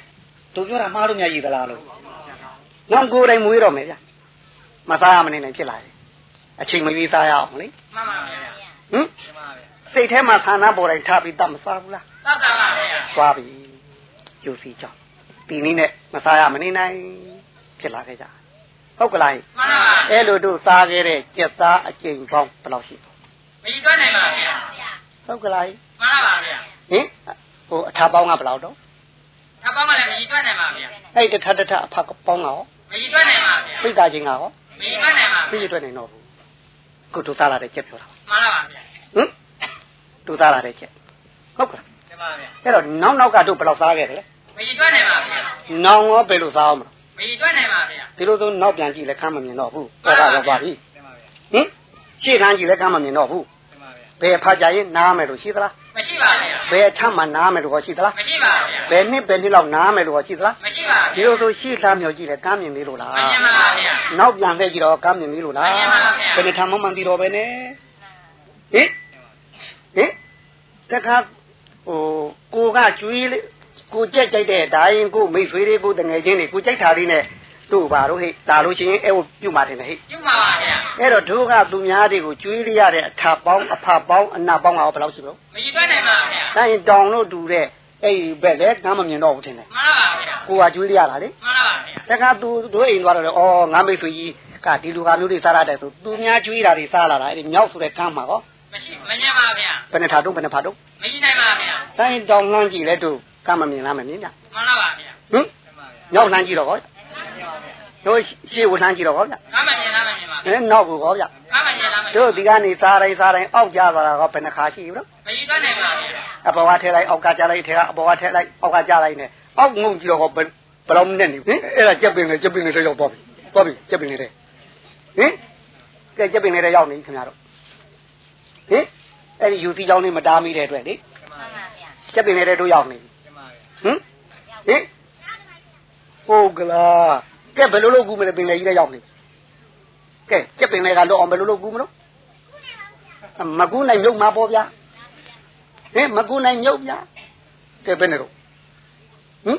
[SPEAKER 2] တို့ပြောတာမှားလို့များရည်သလားလို့နောက်ကိုယ်တိုင်မွေးတော့မယ်ဗျမစားရမနေနိုင်ဖြစ်လာတယ်အချိန်မရွေးစားရအောင်လေ
[SPEAKER 3] မှန်ပါဗျာ
[SPEAKER 2] ဟင်
[SPEAKER 3] မှန်ပါဗျာ
[SPEAKER 2] စိတ်ထဲမှာဆန္ဒပေါ်တိုင်းထားပြီးတတ်မစားဘူးလား
[SPEAKER 3] သတ်တာပါဗျာ
[SPEAKER 2] သွားပြီယူစီကြောင့်ဒီနည်းနဲ့မစားရမနေနိုင်ဖြစ်လာခဲ့ကြဟုတ်ကလား
[SPEAKER 3] မှန်ပါဗျာ
[SPEAKER 2] အဲ့လိုတို့စားခဲ့တဲ့ကြက်သားအကျိန်ပေါင်းဘယ်လောက်ရှိ
[SPEAKER 3] မကြီးတွက်နိုင်ပါဗျာ
[SPEAKER 2] ဟုတ်ကလား
[SPEAKER 3] မှန်ပါပါဗျာ
[SPEAKER 2] ဟင်ဟိုအထာပေါင်းကဘယ်လောက်တော့
[SPEAKER 3] အပေါင်းကလည်းမကြီးတွက်နိုင်ပါဗျာ
[SPEAKER 2] အဲ့တထတထအဖကပေါင်းကရော
[SPEAKER 3] မကြီးတွက်နိုင်ပါဗျာ
[SPEAKER 2] ပိတ်တာချင်းကရော
[SPEAKER 3] မကြီးတွက်နိုင်ပါ
[SPEAKER 2] ပြ
[SPEAKER 3] ဗျာ
[SPEAKER 2] ည့်တွေ့နိုင်တော့ဘူးကိုတို့စားလာတဲ့ကြက်ပြောတာ
[SPEAKER 3] မှန်ပါပါဗျာ
[SPEAKER 2] ဟင် တို့စားလာတဲ့ကြက်ဟုတ်ကလား
[SPEAKER 3] မှန်ပါဗျာ
[SPEAKER 2] အဲ့တော့နောက်နောက်ကတို့ဘယ်လောက်စားခဲ့တယ်လဲ
[SPEAKER 3] မကြီးတွက်နိုင်ပါဗျာ
[SPEAKER 2] နောင်ရောဘယ်လိုစားအောင်မလဲ
[SPEAKER 3] မကြီးတွက်နိုင်ပါဗျာ
[SPEAKER 2] ဒီလိုဆိုနောက်ပြန်ကြည့်လဲခမ်းမမြင်တော့ဘူးတော့ကရောက်ပါပြီ
[SPEAKER 3] မှန်ပါဗျာ
[SPEAKER 2] ဟင်ရှေ့ခန်းကြည့်လဲခမ်းမမြင်တော့ဘူး
[SPEAKER 3] မှန်ပါဗျာ
[SPEAKER 2] ဘယ်ဖာကြရင်နားမယ်လို့ရှိသလား
[SPEAKER 3] မရှိပါဗျာ
[SPEAKER 2] ဘယ်ထမ်းမှနားမယ်လို့ဟောရှိသလား
[SPEAKER 3] မရှိပါဗျာ
[SPEAKER 2] ဘယ်နှစ်ဘယ်နှစ်လောက်နားမယ်လို့ဟောရှိသလား
[SPEAKER 3] မရှိပါ
[SPEAKER 2] ဒီ
[SPEAKER 3] ဗျာ
[SPEAKER 2] လိုဆိုရှေ့ခန်းမျိုးကြည့်လဲကမ်းမြင်သေးလို့လား
[SPEAKER 3] မမြင်ပါဗျာ
[SPEAKER 2] နောက်ပြန်လှည့်ကြည့်တော့ကမ်းမြင်သေးလို့လား
[SPEAKER 3] မမြင်ပါဗျာ
[SPEAKER 2] ဘယ်နှစ်ထမ်းမှမသိတော့ပဲနဲ့ဟင် ဟင်တခါဟိုကိုကကျွေးလေကိုကြက်ကြိုက်တဲ့ဒါရင်ကိုမိတ်ဆွေတွေကိုတငယ်ချင်းတွေကိုကြိုက်တာလေးနဲ့တို့ပါတော့ဟဲ့ဒါလို့ရှိရင်အဲ့ဟိုပြုတ်မှတင်တယ်ဟဲ့
[SPEAKER 3] ပြုပါပါဗျာ
[SPEAKER 2] အဲ့တော့တို့ကသူများတွေကိုကျွေးရရတဲ့အထာပေါင်းအဖပေါင်းအနာပေါင်းကရောဘယ်လောက်ရှိမလို့
[SPEAKER 3] မကြီးတွက်နိုင်ပါဗျာ
[SPEAKER 2] ဒါရင်တောင်လို့တူတဲ့အဲ့ဒီဘက်လည်းငါမမြင်တော့ဘူးထင်တယ်
[SPEAKER 3] မှန်ပါဗျာ
[SPEAKER 2] ကိုကကျွေးရတာလေ
[SPEAKER 3] မှန်ပါဗျာ
[SPEAKER 2] တခါသူတို့အိမ်သွားတော့လေဩငါမိတ်ဆွေကြီးကဒီလူဟာမျိုးတွေစားရတယ်ဆိုသူများကျွေးတာတွေစားလာတာအဲ့ဒီမြောက်ဆိုတဲ့ကမ်းမှာဟော
[SPEAKER 3] မရှိမမြင်ပါဗျာ
[SPEAKER 2] ဘယ်နှထာတုံးဘယ်နှဖာတုံး
[SPEAKER 3] မရှိနိုင်ပါဗျာ
[SPEAKER 2] တိုင်းတောင်လှမ်းကြည့်လဲတို့ကမ်းမမြင်လားမမြင်ည
[SPEAKER 3] မှန်ပါဗျာ
[SPEAKER 2] ဟင်မြောက်လှမ်းကြည့်တော့ဟောတို့ရှေ့ဝလှမ်းကြည့်တော့ဟောဗျ
[SPEAKER 3] ကာမမြင်လားမမြင်ပါ
[SPEAKER 2] အဲနောက်ကိုဟောဗျ
[SPEAKER 3] ကာမမြင်လားမမြင်
[SPEAKER 2] တို့ဒီကနေစားတိုင်းစားတိုင်းအောက်ကြသွားတာကဘယ်နှခါရှိပြီလို့
[SPEAKER 3] မရှိသွားနိုင်ပါဗျာ
[SPEAKER 2] အပေါ်ကထဲလိုက်အောက်ကကြလိုက်ထဲကအပေါ်ကထဲလိုက်အောက်ကကြလိုက်နဲ့အောက်ငုံကြည့်တော့ဟောဘယ်ဘယ်လောက်နဲ့နေဟင်အဲ့ဒါကြက်ပင်လေကြက်ပင်လေထဲရောက်သွားပြီသွားပြီကြက်ပင်လေထဲဟင်ကဲကြက်ပင်လေထဲရောက်နေခင်ဗျားတို့ ဟင်အဲ့ဒီယူစီကြောင်းလေးမတားမိတဲ့အတွက်လေကြက်ပင်လေထဲတို့ရောက်နေပြီဟင်ဟင်ဟုတ်ကလားကဲဘယ်လိုလုပ်ကူမလဲပင်လေကြီးထဲရောက်နေကဲကြက်ပင်လေကလွတ်အောင်ဘယ်လိုလုပ်ကူမလို့မကူနိုင်မြုပ်မှာပေါ့ဗျာဟင်မကူနိုင်မြုပ်ဗျာကဲဘယ်နဲ့တော့ဟင်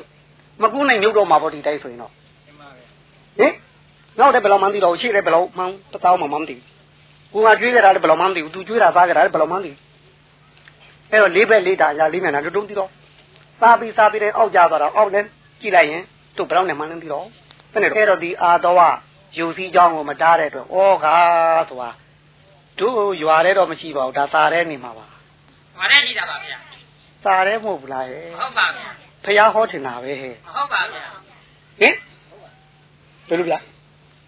[SPEAKER 2] မကူနိုင်မြုပ်တော့မှာပေါ့ဒီတိုင်းဆိုရင်တော့ဟင်နောက်တယ်ဘယ်လောက်မှန်းသိတော့ရှေ့တယ်ဘယ်လောက်မှန်းတသောမှမန်းသိဘူး ကိုကကျွေးကြတာလည်းဘယ်လောက်မှန်းသိဘူးသူကျွေးတာစားကြတာလည်းဘယ်လောက်မှန်းသိဘူးအဲ့တော့လေးဘက်လေးတာအရာလေးမျက်နှာတုံးသိတော့စားပြီးစားပြီးတဲ့အောက်ကြသွားတော့အောက်လည်းကြည့်လိုက်ရင်သူ့ဘယ်လောက်နဲ့မှန်းသိတော့ဘယ်နဲ့တော့အဲ့တော့ဒီအာတော်ကယူစည်းကြောင်းကိုမတားတဲ့အတွက်ဩဃာဆိုတာတို့ရွာတဲ့တော့မရှိပါဘူးဒါစားတဲ့နေမှာပါ။
[SPEAKER 3] ဘာနဲ့ကြည့်တာပါဗျာ
[SPEAKER 2] စားရဲမဟုတ်ဘူးလားဟဲ့။
[SPEAKER 3] ဟုတ်ပါဗျာ
[SPEAKER 2] ဖះဟောတင်တာပဲဟဲ့။
[SPEAKER 3] မဟုတ်ပါဗျာ
[SPEAKER 2] ဟင်ဘယ်လိုလဲ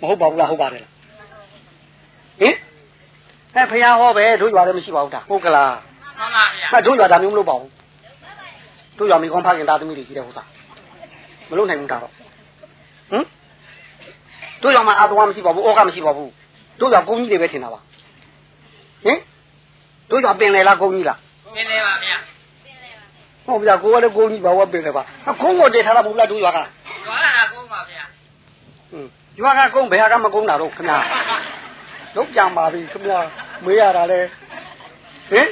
[SPEAKER 2] မဟုတ်ပါဘူးလားဟုတ်ပါတယ်လားဟင် အဲဖះဟောပဲတို့ရွာလည်းမရှိပါဘူးတာဟုတ်ကလား။
[SPEAKER 3] မှန်ပါဗျာ
[SPEAKER 2] အဲတို့ရွာဒါမျိုးမလုပ်ပါဘူးတို့ရွာမိကောင်းဖခင်သားသမီးတွေကြီးတဲ့ဟုတ်သားမလုပ်နိုင်ဘူးတာတော့ဟင်တို့ရွာမှာအာတော်မရှိပါဘူးဩကမရှိပါဘူးတို့ရွာကုန်းကြီးတွေပဲထင်တာပါဟင်တို့ရွာပင်လေလားကုန်းကြီးလား။
[SPEAKER 3] ပြင်းနေပါဗျာ
[SPEAKER 2] ဟုတ်ဗျာကိုကလည်းကုန်းကြီးပါဝပင်လေပါအခုံးကိုတည်ထားတာမဟုတ်လားတို့ရွာက။
[SPEAKER 3] သွားလာတာကုန်းပါဗျာ
[SPEAKER 2] ဟွန်းရွာကကုန်းဘယ်ဟာကမကုန်းတာတော့ခင်ဗျာလုံးပြန်ပါပြီခင်ဗျာ မေးရတာလေဟင်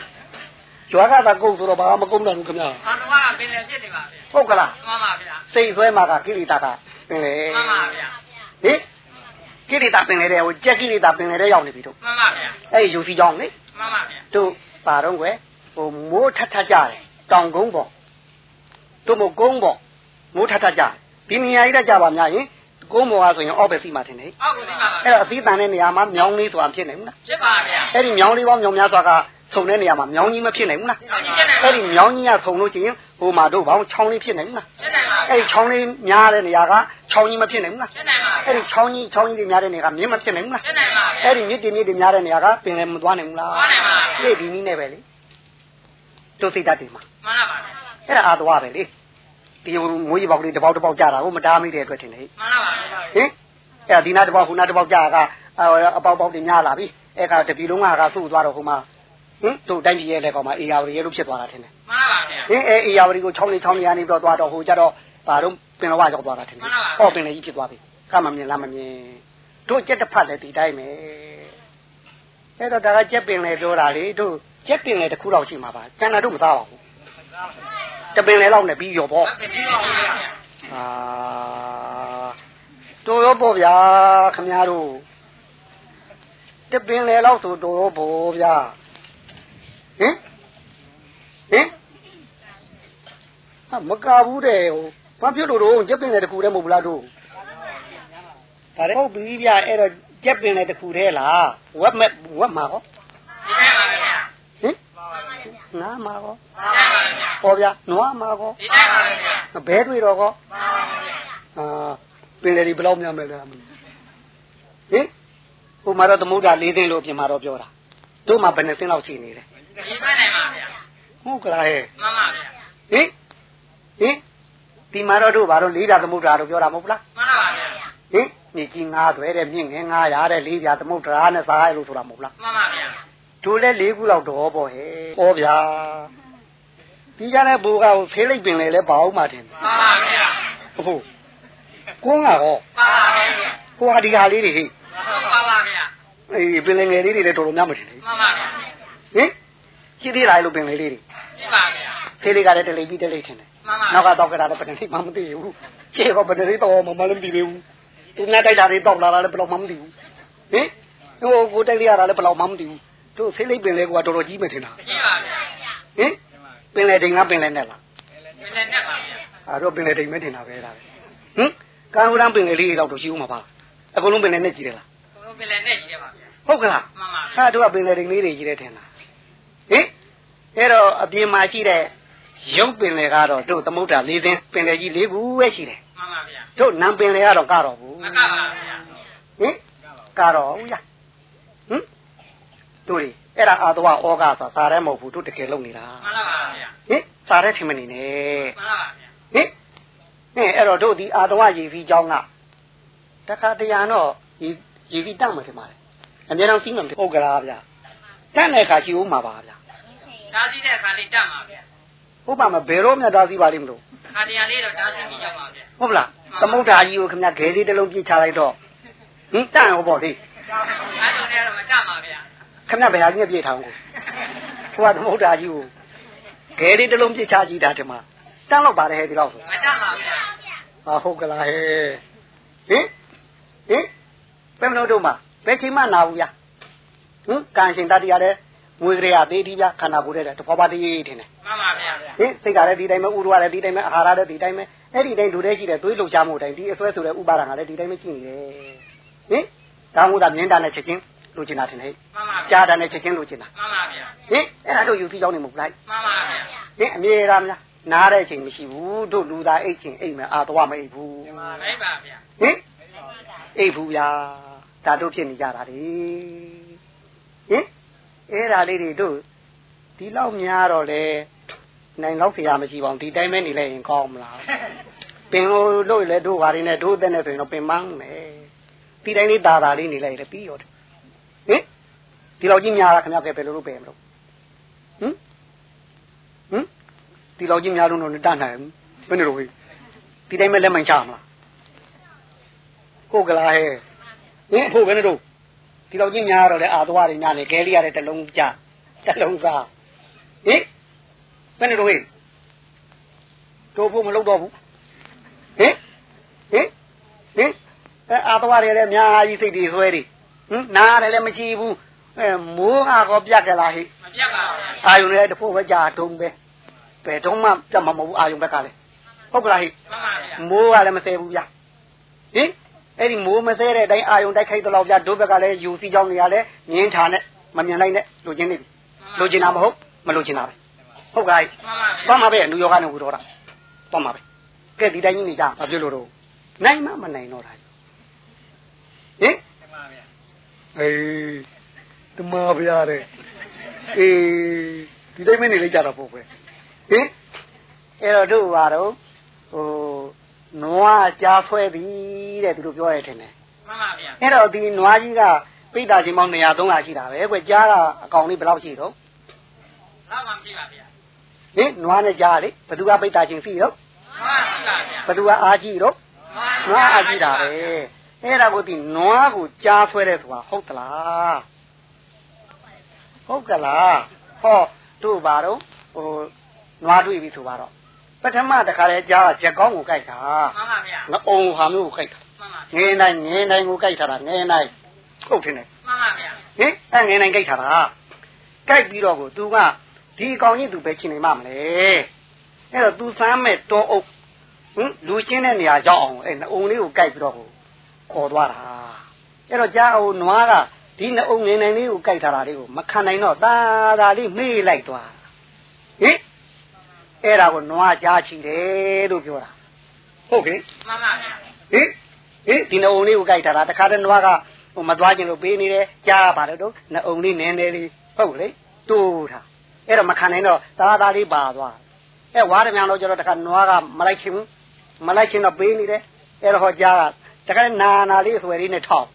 [SPEAKER 2] ရွာကသာကုန်းဆိုတော့ဘာမှမကုန်းတာဘူးခင်ဗျာ။
[SPEAKER 3] အာတော်ကပင်လေဖြစ်နေပါဗျာ
[SPEAKER 2] ဟုတ်ကလား။
[SPEAKER 3] မှန်ပါဗျာ
[SPEAKER 2] စိတ်ဆွဲမှာကကိရိတာကပင်လေ။
[SPEAKER 3] မှန်ပါဗျာ
[SPEAKER 2] ဟင်ကိရိတာပင်လေတဲ့ဟိုကြက်ကိရိတာပင်လေတဲ့ရောက်နေပြီတို့။
[SPEAKER 3] မှန်ပါဗျာ
[SPEAKER 2] အဲ့ဒီယူစီကြောင်းလေ။
[SPEAKER 3] မှန်ပါဗျာ
[SPEAKER 2] တို့ပါတော့ကွယ်ဟိုမိုးထထကြတယ်တောင်ကုန်းပေါ့တို့မို့ကုန်းပေါ့မိုးထထကြတယ်ဒီနေရာကြီးတက်ကြပါများရင် ကုန်းပေါ်ကဆိုရင်အောက်ပဲစီမှာထင်တယ်။
[SPEAKER 3] အောက်ကိုသိပါပါ
[SPEAKER 2] အဲ့တော့အသီးတန်တဲ့နေရာမှာမြောင်းလေးဆိုတာဖြစ်နေဘူးလား
[SPEAKER 3] ဖြစ်ပါဗျာ
[SPEAKER 2] အဲ့ဒီမြောင်းလေးပေါင်းမြောင်းများစွာကဆုံတဲ့နေရာမှာမြောင်းကြီးမဖြစ်နိုင်ဘူးလား။
[SPEAKER 3] အောက်ကြီးဖြစ်နေပါ
[SPEAKER 2] အဲ့ဒီမြောင်းကြီးကဆုံလို့ရှိရင်ဟိုမှာတို့ဘောင်းချောင်းလေးဖြစ်နိုင်ဘူးလား
[SPEAKER 3] ဖြစ်နိုင်ပါ
[SPEAKER 2] အဲ့ဒီချောင်းလေးများတဲ့နေရာကချောင်းကြီးမဖြစ်နိုင်ဘူးလား
[SPEAKER 3] ဖြစ်နိုင်ပါ
[SPEAKER 2] အဲ့ဒီချောင်းကြီးချောင်းကြီးတွေများတဲ့နေရာကမြင့်မဖြစ်နိုင်ဘူးလား
[SPEAKER 3] ဖြစ်နိုင်ပါ
[SPEAKER 2] အဲ့ဒီမြစ်တွေမြစ်တွေများတဲ့နေရာကပင်လည်းမသွားနိုင်ဘူးလား
[SPEAKER 3] သွားနိုင်ပါ
[SPEAKER 2] ဒီဒီနည်းနဲ့ပဲလေတို့စိတ်ဓာတ်တွေမှာ
[SPEAKER 3] မှန်ပါပါဗျာ
[SPEAKER 2] အဲ့ဒါအာတော်ပဲလေ ဒီမွေးပေါက်လေးတစ်ပေါက်တစ်ပေါက်ကြတာကိုမတားမိတဲ့အတွက်ထင်တယ်
[SPEAKER 3] မှန်ပါပါဗျာ
[SPEAKER 2] ဟင်အဲ့ဒီနာတစ်ပေါက်ခုနာတစ်ပေါက်ကြာကအပေါက်ပေါက်တွေများလာပြီအဲ့ကတပြီလုံးကကစုသွားတော့ဟိုမှာဟင်သူ့တိုင်းပြည်ရဲ့လက်ကောင်မှာအေယာဝရီရဲ့လို့ဖြစ်သွားတာထင်တယ်
[SPEAKER 3] မှန်ပါဗျာ
[SPEAKER 2] ဟင်အဲအေယာဝရီကို6နေ6နေရနေပြီးတော့သွားတော့ဟိုကြတော့ဘာတော့ပင်လဝရောက်သွားတာထင်တယ်ဟောပင်လေကြီးဖြစ်သွားပြီကမမြင်လားမမြင်တို့ကြက်တစ်ဖက်လည်းဒီတိုင်းပဲအဲ့တော့ဒါကကြက်ပင်လေပြောတာလေတို့ကြက်ပင်လေတစ်ခုတော့ရှိမှာပါကျန်တာတို့မသားပါဘူး တပင်လေလောက်နဲ့ပြီးရောပေါ့
[SPEAKER 3] ဟုတ်ကဲ့ပြီးပါဗျာ
[SPEAKER 2] အာတော်ရောပေါ့ဗျာခမများတို့တပင်လေလောက်ဆိုတော်ရောပေါ့ဗျာဟင်ဟင်ဟာမကဘူးတဲ့ဟိုဘာဖြစ်လို့တော့ကျက်ပင်လေတခုတည်းမဟုတ်ဘူးလားတို့ဒါလည်းဟုတ်ပြီဗျာအဲ့တော့ကျက်ပင်လေတခုတည်းလားဝက်မဲ့ဝက်မှာဟော
[SPEAKER 3] ဒီတိုင်းပါဗျာ
[SPEAKER 2] ဟင်ငါမှာဟော
[SPEAKER 3] ဒီတိုင်းပါဗျာ
[SPEAKER 2] ဟောဗျာနွားမှာဟော
[SPEAKER 3] ဒီတိုင်းပါဗျာ
[SPEAKER 2] ဘဲတွေ့တော့ဟော
[SPEAKER 3] မှန်ပါဗျာ
[SPEAKER 2] အာပင်လေဒီဘယ်လောက်များမလဲဟင်ဟိုမှာတော့သမုဒ္ဒ၄သိန်းလို့အပြင်မှာတော့ပြောတာတို့မှာဘယ်နှသိန်းလောက်ရှိနေလဲ
[SPEAKER 3] ဒီတိုင်းနိုင်ပါဗျာ
[SPEAKER 2] ဟုတ်ကလားဟဲ့
[SPEAKER 3] မှန်ပါဗျာ
[SPEAKER 2] ဟင်ဟင်ဒီမှာတော့တို့ဘာလို့လေးဓာသမုဒ္ဒရာလို့ပြောတာမဟုတ်လား
[SPEAKER 3] မှန်ပါဗျာ
[SPEAKER 2] ဟင်မြေကြီးငါးသွဲတဲ့မြင့်ငယ်ငါးရတဲ့လေးဓာသမုဒ္ဒရာနဲ့စားရလို့ဆိုတာမဟုတ်လား
[SPEAKER 3] မှန်ပါဗျာ
[SPEAKER 2] တို့လည်း၄ခုလောက်တော့ပေါ့ဟဲ့ဟောဗျာဒီကြတဲ့ဘူကကိုဖေးလိုက်ပင်လေလဲဘာအောင်မှတင်
[SPEAKER 3] မှန်ပါဗျာ
[SPEAKER 2] ဟုတ်ကုန်းကဟော
[SPEAKER 3] မှန်ပါဗျာ
[SPEAKER 2] ဟိုဟာဒီဟာလေးတွေဟိ
[SPEAKER 3] မှန်ပါဗျာ
[SPEAKER 2] အေးပင်လေငယ်လေးတွေလည်းတော်တော်များမတင်လေ
[SPEAKER 3] မှန်ပါဗျာ
[SPEAKER 2] ဟင်ရှိသေးလားလို့ပင်လေးလေးတွေ
[SPEAKER 3] ဒီပါဗျာ
[SPEAKER 2] ဖေးလေးကလည်းတလိပ်ပြီးတလိပ်ထင်တယ်
[SPEAKER 3] မှန်ပါ
[SPEAKER 2] နောက်ကတော့ကြတာလည်းပထမမှမသိဘူးခြေကပထမတော့မမလည်းမသိသေးဘူးသူများတိုက်တာတွေတော့လာတာလည်းဘယ်တော့မှမသိဘူးဟင်ဟိုကိုတိုက်လိုက်ရတာလည်းဘယ်တော့မှမသိဘူး သူဖေးလေးပင်လေးကတော်တော်ကြီးမှထင်တာ
[SPEAKER 3] ဒီပါဗျာ
[SPEAKER 2] ဟင်ပင်လေတင်ကပင်လေနဲ့လား
[SPEAKER 3] ဒီပင်လည်းနဲ့ပါဗျာ
[SPEAKER 2] အဲ့တော့ပင်လေတိမ်မဲတင်တာပဲဒါပဲဟင်ကံဟူရန်ပင်လေလေးတော့တော့ရှိဦးမှာပါအကုန်လုံးပင်လေနဲ့ကြည့်တယ်လား
[SPEAKER 3] ဘုံလုံးပင်လည်းနဲ့ကြီးတယ်ပါဗျာ
[SPEAKER 2] ဟုတ်ကလား
[SPEAKER 3] မှန်ပါဗျာ
[SPEAKER 2] အဲ့တို့ကပင်လေတိမ်လေးတွေကြီးတယ်ထင်လားဟင်အဲ့တော့အပြင်မှာရှိတဲ့ရုပ်ပင်လေကတော့တို့သမုဒ္ဒ၄သင်းပင်လေကြီး၄ခုပဲရှိတယ်
[SPEAKER 3] မှန်ပါဗျာ
[SPEAKER 2] တို့နံပင်လေကတော့ကတော့ဘူး
[SPEAKER 3] မကပါဗျာ
[SPEAKER 2] ဟင်ကတော့ဦးရဟင် တို့လေအဲ့ဒါအာတဝဩဃဆိုစားရဲမဟုတ်ဘူးတို့တကယ်လုံနေတာ
[SPEAKER 3] မှန်ပါဗျာ
[SPEAKER 2] ဟင်စားရဲထင်မနေနဲ့
[SPEAKER 3] မှန်ပါဗျာ
[SPEAKER 2] ဟင်ဟင်အဲ့တော့တို့ဒီအာတဝရေဖီเจ้าကတခါတရံတော့ရေရေဖီတတ်မှာထင်ပါတယ်အများအောင်စီးမှမဟုတ်ကလားဗျာတတ်တဲ့အခါရှိဦးမှာပါဗျာ
[SPEAKER 3] ဒါစီတဲ့အခါလေးတက်မှာဗျာ
[SPEAKER 2] ဟုတ်ပါမဘယ်တော့မှတားစီပါလိမ့်မလို့
[SPEAKER 3] ခါတရားလေးတော့ဒါစီပြီးရောက်ပါဗျာ
[SPEAKER 2] ဟုတ်လားသမုဒ္ဒရာကြီးကိုခင်ဗျာဂဲလေးတစ်လုံးပြစ်ချလိုက်တော့ဟင်တတ်ရောပေါ့လေ
[SPEAKER 3] အဲ့တော့လည်းတော့မတက်မှာဗျာ
[SPEAKER 2] ခင်ဗျာဘယ်ဟာကြီးနဲ့ပြည့်ထောင်ကိုဟိုကသမုဒ္ဒရာကြီးကိုဂဲလေးတစ်လုံးပြစ်ချကြည့်တာဒီမှာတန်းတော့ပါတယ်ဟဲ့ဒီလောက်ဆို
[SPEAKER 3] မတက်မှာဗျာ
[SPEAKER 2] ဟာဟုတ်ကလားဟဲ့ဟင်ဟင်ဘယ်မလို့တို့မှာဘယ်ချိန်မှနာဘူးဗျာဟင်ကံရှင်တတရားတဲ့ငွေကြရသေးဒီဗျာခန္ဓာကိုယ်တဲ့တဖောပါတည်းထင်တယ်
[SPEAKER 3] မှန်ပါဗျာ
[SPEAKER 2] ဟင်စိတ်ကလည်းဒီတိုင်းပဲဥရဝလည်းဒီတိုင်းပဲအာဟာရလည်းဒီတိုင်းပဲအဲ့ဒီတိုင်းလူတဲ့ရှိတဲ့သွေးလှုပ်ရှားမှုတိုင်းဒီအစွဲဆိုတဲ့ဥပါဒံကလည်းဒီတိုင်းပဲရှိနေတယ်ဟင်ဒါမှမဟုတ်တာမြင်တာနဲ့ချက်ချင်း လူကျင်တာထင်တယ်
[SPEAKER 3] မှန်ပါဗျာ
[SPEAKER 2] ကြားတာနဲ့ချက်ချင်းလူကျင်တာ
[SPEAKER 3] မှန်ပါဗျာ
[SPEAKER 2] ဟင်အဲ့ဒါတို့ယူပြီးကြောင်းနေမဟုတ်လား
[SPEAKER 3] မှန်ပါဗျာ
[SPEAKER 2] ဟင်အမြဲတမ်းများနားတဲ့အချိန်မရှိဘူးတို့လူသားအိတ်ချင်းအိတ်မယ်အာတော့မအိတ်ဘူး
[SPEAKER 3] မှန်ပါဗျာ
[SPEAKER 2] ဟင်အိတ်ဘူးဗျာဒါတို့ဖြစ်နေကြတာလေဟင်အဲ့ဒါလေးတွေတို့ဒီလောက်များတော့လေနိုင်တော့ဖျားမရှိပါဘူးဒီတိုင်းပဲနေလိုက်ရင်ကောင်းမလားပင်လို့လို့လေတို့ဘာတွေနဲ့တို့တဲ့နဲ့ဆိုရင်တော့ပင်မန်းမယ်ဒီတိုင်းလေးတာတာလေးနေလိုက်လေပြီးရောတယ် ဟင်ဒီလောက်ကြီးများတာခင်ဗျားကဘယ်လိုလုပ်ပဲမလို့ဟင်ဟင်ဒီလောက်ကြီးများလို့တော့တတ်နိုင်ဘူးဘယ်နဲ့လို့ဒီတိုင်းပဲလက်မှန်ချမလားဟုတ်ကလားဟဲ့ဟင်ဖို့ဘယ်နဲ့တော့ဒီလောက်ကြီးများတော့လေအာသွားတွေများနေခဲလေးရတဲ့တလုံးကြတလုံးစားဟင်ဘယ်နဲ့တော့ဟဲ့တို့ဖို့မလုပ်တော့ဘူးဟင်ဟင်ဟင်အဲအာသွားတွေလည်းအများကြီးစိတ်တွေဆွဲတွေဟင် နားတယ်လည်းမရှိဘူးအဲမိုးအားကောပြတ်ကြလားဟိ
[SPEAKER 3] မပြတ်ပါဗျာ
[SPEAKER 2] အာယုန်လည်းတဖို့ပဲကြာတုံးပဲဘယ်တော့မှပြတ်မှာမဟုတ်ဘူးအာယုန်ဘက်ကလည်းဟုတ်ကလားဟိ
[SPEAKER 3] မှန်ပါဗျာ
[SPEAKER 2] မိုးကလည်းမဆဲဘူးဗျာဟင်အဲ့ဒီမိုးမဆဲတဲ့အတိုင်းအာယုန်တိုက်ခိုက်တော့ဗျာဒုဘက်ကလည်းယူစီကြောင်းနေရလဲငင်းထားနဲ့မမြင်လိုက်နဲ့လိုချင်နေပြီလိုချင်တာမဟုတ်မလိုချင်တာပဲဟုတ်ကဲ့
[SPEAKER 3] မှန်ပါဗျာ
[SPEAKER 2] သွားမှာပဲနူယောကနေဝူတော့တာသွားမှာပဲကဲဒီတိုင်းကြီးနေကြမပြုတ်လို့တော့နိုင်မမနိုင်တော့တာဟင်
[SPEAKER 3] မှန်ပါဗျာ
[SPEAKER 2] အေးတမဗျာတဲ့အေးဒီတိုင်းမနေလိုက်ကြတော့ပေါ့ပဲဟင်အဲ့တော့တို့ဘာတော့ဟိုနွားကြားဆွဲသည်တဲ့သူတို့ပြောရတဲ့ထင်တယ်
[SPEAKER 3] မှန်ပါဗျာ
[SPEAKER 2] အဲ့တော့ဒီနွားကြီးကပိတ်တာချင်းပေါင်း200 300ရှိတာပဲကွကြားကအကောင်လေးဘယ်လောက်ရှိတော့
[SPEAKER 3] တော့မှမရှိပါဗျာ
[SPEAKER 2] ဟင်နွားနဲ့ကြားလေဘသူကပိတ်တာချင်းရှိတော့
[SPEAKER 3] မှန်ပါဗျာ
[SPEAKER 2] ဘသူကအားကြီးတော့နွားအားကြီးတာပဲ အဲ့ဒါကိုဒီနွားကိုကြားဆွဲတဲ့ဆိုတာဟုတ်သလားဟုတ်ကလားဟောတို့ဘာတော့ဟိုနွားတွေ့ပြီဆိုပါတော့ပထမတခါလဲကြားကချက်ကောင်းကိုကြိုက်တာ
[SPEAKER 3] မှန်ပါဗျာ
[SPEAKER 2] ငအုံဟာမျိုးကိုကြိုက်တာ
[SPEAKER 3] မှန်ပါ
[SPEAKER 2] ငင်းတိုင်းငင်းတိုင်းကိုကြိုက်ထားတာငင်းတိုင်းဟုတ်တယ်နဲ့
[SPEAKER 3] မှန်ပါဗျာ
[SPEAKER 2] ဟင်အဲ့ငင်းတိုင်းကြိုက်ထားတာကြိုက်ပြီးတော့ကို तू ကဒီအကောင်ကြီး तू ပဲချင်းနေမှမလဲအဲ့တော့ तू စမ်းမဲ့တောအုပ်ဟင်လူချင်းတဲ့နေရာရောက်အောင်အဲ့နှအုံလေးကိုကြိုက်ပြီးတော့ကို ခေါ်သွားတာအဲ့တော့ကြားအောင်နွားကဒီနှအုံငင်းတိုင်းလေးကိုကြိုက်ထားတာလေးကိုမခံနိုင်တော့သာသာလေးမေးလိုက်သွားဟင်အဲ့ဒါကိုနွားကြားချီတယ်လို့ပြောတာဟုတ်ကဲ့
[SPEAKER 3] မှန်ပါဗျာ
[SPEAKER 2] ဟင်ဟင်ဒီနှုံလေးကိုကြိုက်ထားတာတခါတည်းနွားကဟိုမသွားခြင်းလို့ပေးနေတယ်ကြားပါတော့နှုံလေးနင်းနေလေးဟုတ်လေတိုးထားအဲ့တော့မခံနိုင်တော့သာသာလေးပါသွားအဲဝါရမြန်တော့ကျတော့တခါနွားကမလိုက်ချင်ဘူးမလိုက်ချင်တော့ပေးနေတယ်အဲ့တော့ဟောကြားက တခါနာနာလေးဆွဲလေးနဲ့ထောက်